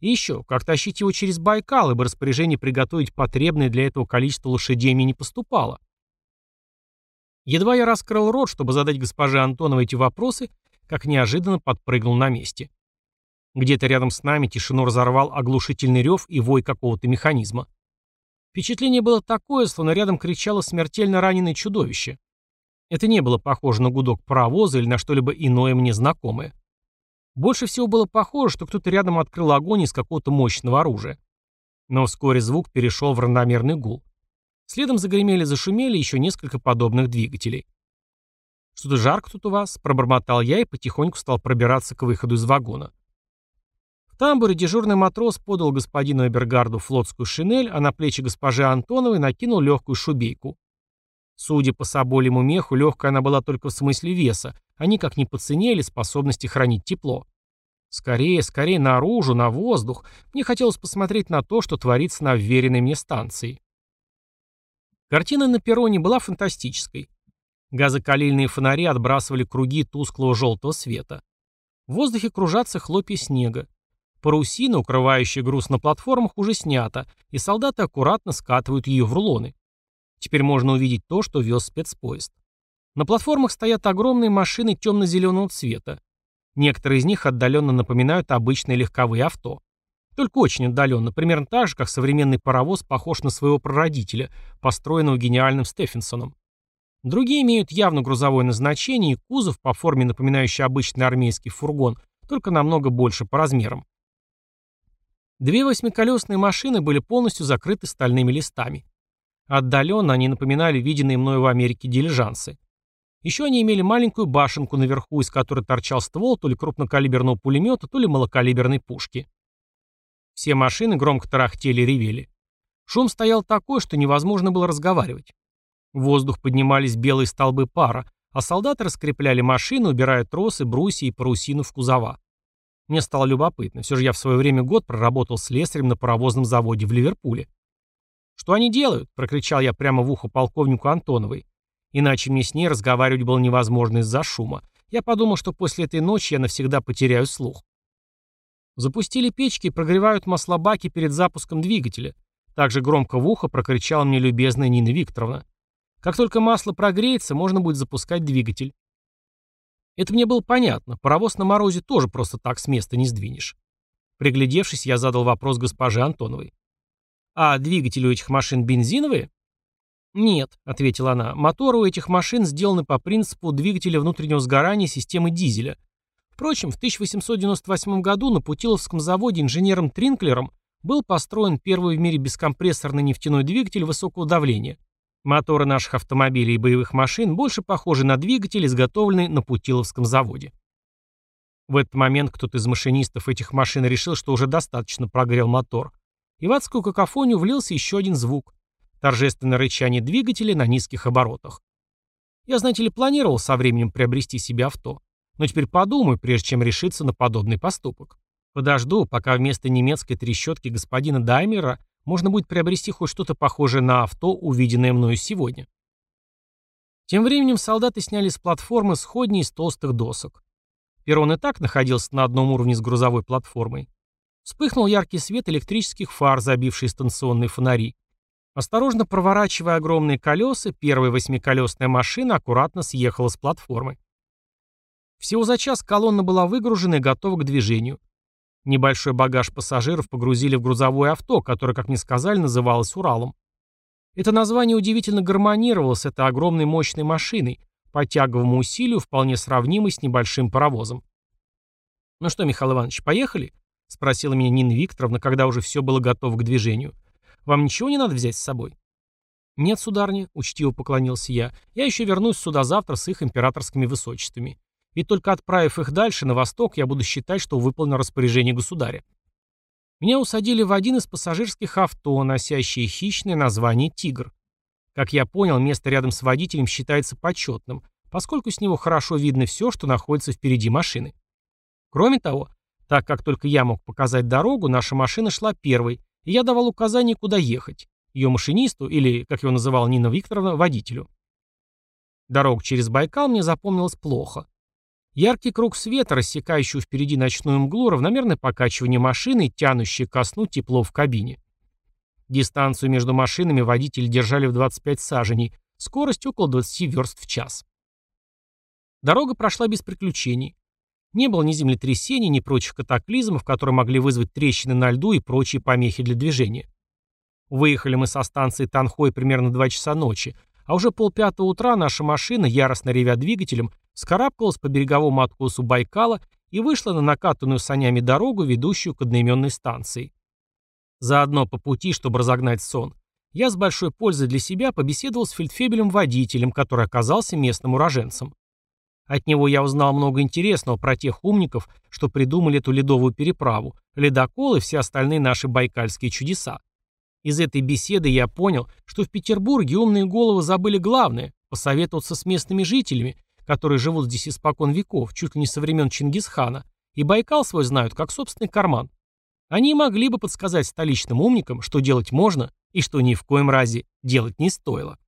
A: И еще, как тащить его через Байкал, ибо распоряжение приготовить потребное для этого количество лошадей мне не поступало. Едва я раскрыл рот, чтобы задать госпоже Антоновой эти вопросы, как неожиданно подпрыгнул на месте. Где-то рядом с нами тишину разорвал оглушительный рев и вой какого-то механизма. Впечатление было такое, словно рядом кричало смертельно раненое чудовище. Это не было похоже на гудок паровоза или на что-либо иное мне знакомое. Больше всего было похоже, что кто-то рядом открыл огонь из какого-то мощного оружия. Но вскоре звук перешел в равномерный гул. Следом загремели-зашумели еще несколько подобных двигателей. «Что-то жарко тут у вас?» – пробормотал я и потихоньку стал пробираться к выходу из вагона. В тамбуре дежурный матрос подал господину Эбергарду флотскую шинель, а на плечи госпожи Антоновой накинул легкую шубейку. Судя по соболему меху, легкая она была только в смысле веса, а никак не по цене или способности хранить тепло. Скорее, скорее наружу, на воздух. Мне хотелось посмотреть на то, что творится на вверенной мне станции. Картина на перроне была фантастической. Газокалильные фонари отбрасывали круги тусклого желтого света. В воздухе кружатся хлопья снега. Парусина, укрывающая груз на платформах, уже снята, и солдаты аккуратно скатывают ее в рулоны. Теперь можно увидеть то, что вез спецпоезд. На платформах стоят огромные машины темно-зеленого цвета. Некоторые из них отдаленно напоминают обычные легковые авто. Только очень отдаленно, примерно так же, как современный паровоз похож на своего прародителя, построенного гениальным Стефенсоном. Другие имеют явно грузовое назначение и кузов по форме напоминающий обычный армейский фургон, только намного больше по размерам. Две восьмиколесные машины были полностью закрыты стальными листами. Отдаленно они напоминали виденные мною в Америке дилижансы. Еще они имели маленькую башенку наверху, из которой торчал ствол то ли крупнокалиберного пулемета, то ли малокалиберной пушки. Все машины громко тарахтели и ревели. Шум стоял такой, что невозможно было разговаривать. В воздух поднимались белые столбы пара, а солдаты раскрепляли машины, убирая тросы, брусья и парусину в кузова. Мне стало любопытно. Все же я в свое время год проработал слесарем на паровозном заводе в Ливерпуле. «Что они делают?» – прокричал я прямо в ухо полковнику Антоновой. Иначе мне с ней разговаривать было невозможно из-за шума. Я подумал, что после этой ночи я навсегда потеряю слух. Запустили печки и прогревают маслобаки перед запуском двигателя. Также громко в ухо прокричала мне любезная Нина Викторовна. Как только масло прогреется, можно будет запускать двигатель. Это мне было понятно. Паровоз на морозе тоже просто так с места не сдвинешь. Приглядевшись, я задал вопрос госпоже Антоновой. «А двигатели у этих машин бензиновые?» «Нет», — ответила она, — «моторы у этих машин сделаны по принципу двигателя внутреннего сгорания системы дизеля. Впрочем, в 1898 году на Путиловском заводе инженером Тринклером был построен первый в мире бескомпрессорный нефтяной двигатель высокого давления. Моторы наших автомобилей и боевых машин больше похожи на двигатели, изготовленные на Путиловском заводе. В этот момент кто-то из машинистов этих машин решил, что уже достаточно прогрел мотор. И в адскую какофонию влился еще один звук. Торжественное рычание двигателя на низких оборотах. Я, знаете ли, планировал со временем приобрести себе авто. Но теперь подумаю, прежде чем решиться на подобный поступок. Подожду, пока вместо немецкой трещотки господина Даймера можно будет приобрести хоть что-то похожее на авто, увиденное мною сегодня. Тем временем солдаты сняли с платформы сходни из толстых досок. Перрон и так находился на одном уровне с грузовой платформой. Вспыхнул яркий свет электрических фар, забивший станционные фонари. Осторожно проворачивая огромные колеса, первая восьмиколесная машина аккуратно съехала с платформы. Всего за час колонна была выгружена и готова к движению. Небольшой багаж пассажиров погрузили в грузовое авто, которое, как мне сказали, называлось «Уралом». Это название удивительно гармонировало с этой огромной мощной машиной, по тяговому усилию вполне сравнимый с небольшим паровозом. «Ну что, Михаил Иванович, поехали?» — спросила меня Нина Викторовна, когда уже все было готово к движению. «Вам ничего не надо взять с собой?» «Нет, сударня», — учтиво поклонился я. «Я еще вернусь сюда завтра с их императорскими высочествами. Ведь только отправив их дальше, на восток, я буду считать, что выполнил распоряжение государя». Меня усадили в один из пассажирских авто, носящее хищное название «Тигр». Как я понял, место рядом с водителем считается почетным, поскольку с него хорошо видно все, что находится впереди машины. Кроме того, так как только я мог показать дорогу, наша машина шла первой, и я давал указания, куда ехать. Ее машинисту, или, как его называла Нина Викторовна, водителю. Дорога через Байкал мне запомнилась плохо. Яркий круг света, рассекающий впереди ночную мглу, равномерное покачивание машины, тянущее ко сну тепло в кабине. Дистанцию между машинами водители держали в 25 саженей, скорость около 20 верст в час. Дорога прошла без приключений. Не было ни землетрясений, ни прочих катаклизмов, которые могли вызвать трещины на льду и прочие помехи для движения. Выехали мы со станции Танхой примерно 2 часа ночи, а уже полпятого утра наша машина, яростно ревя двигателем, скарабкалась по береговому откосу Байкала и вышла на накатанную санями дорогу, ведущую к одноименной станции. Заодно по пути, чтобы разогнать сон, я с большой пользой для себя побеседовал с фельдфебелем-водителем, который оказался местным уроженцем. От него я узнал много интересного про тех умников, что придумали эту ледовую переправу, ледокол и все остальные наши байкальские чудеса. Из этой беседы я понял, что в Петербурге умные головы забыли главное – посоветоваться с местными жителями, которые живут здесь испокон веков, чуть ли не со времен Чингисхана, и Байкал свой знают как собственный карман. Они могли бы подсказать столичным умникам, что делать можно и что ни в коем разе делать не стоило.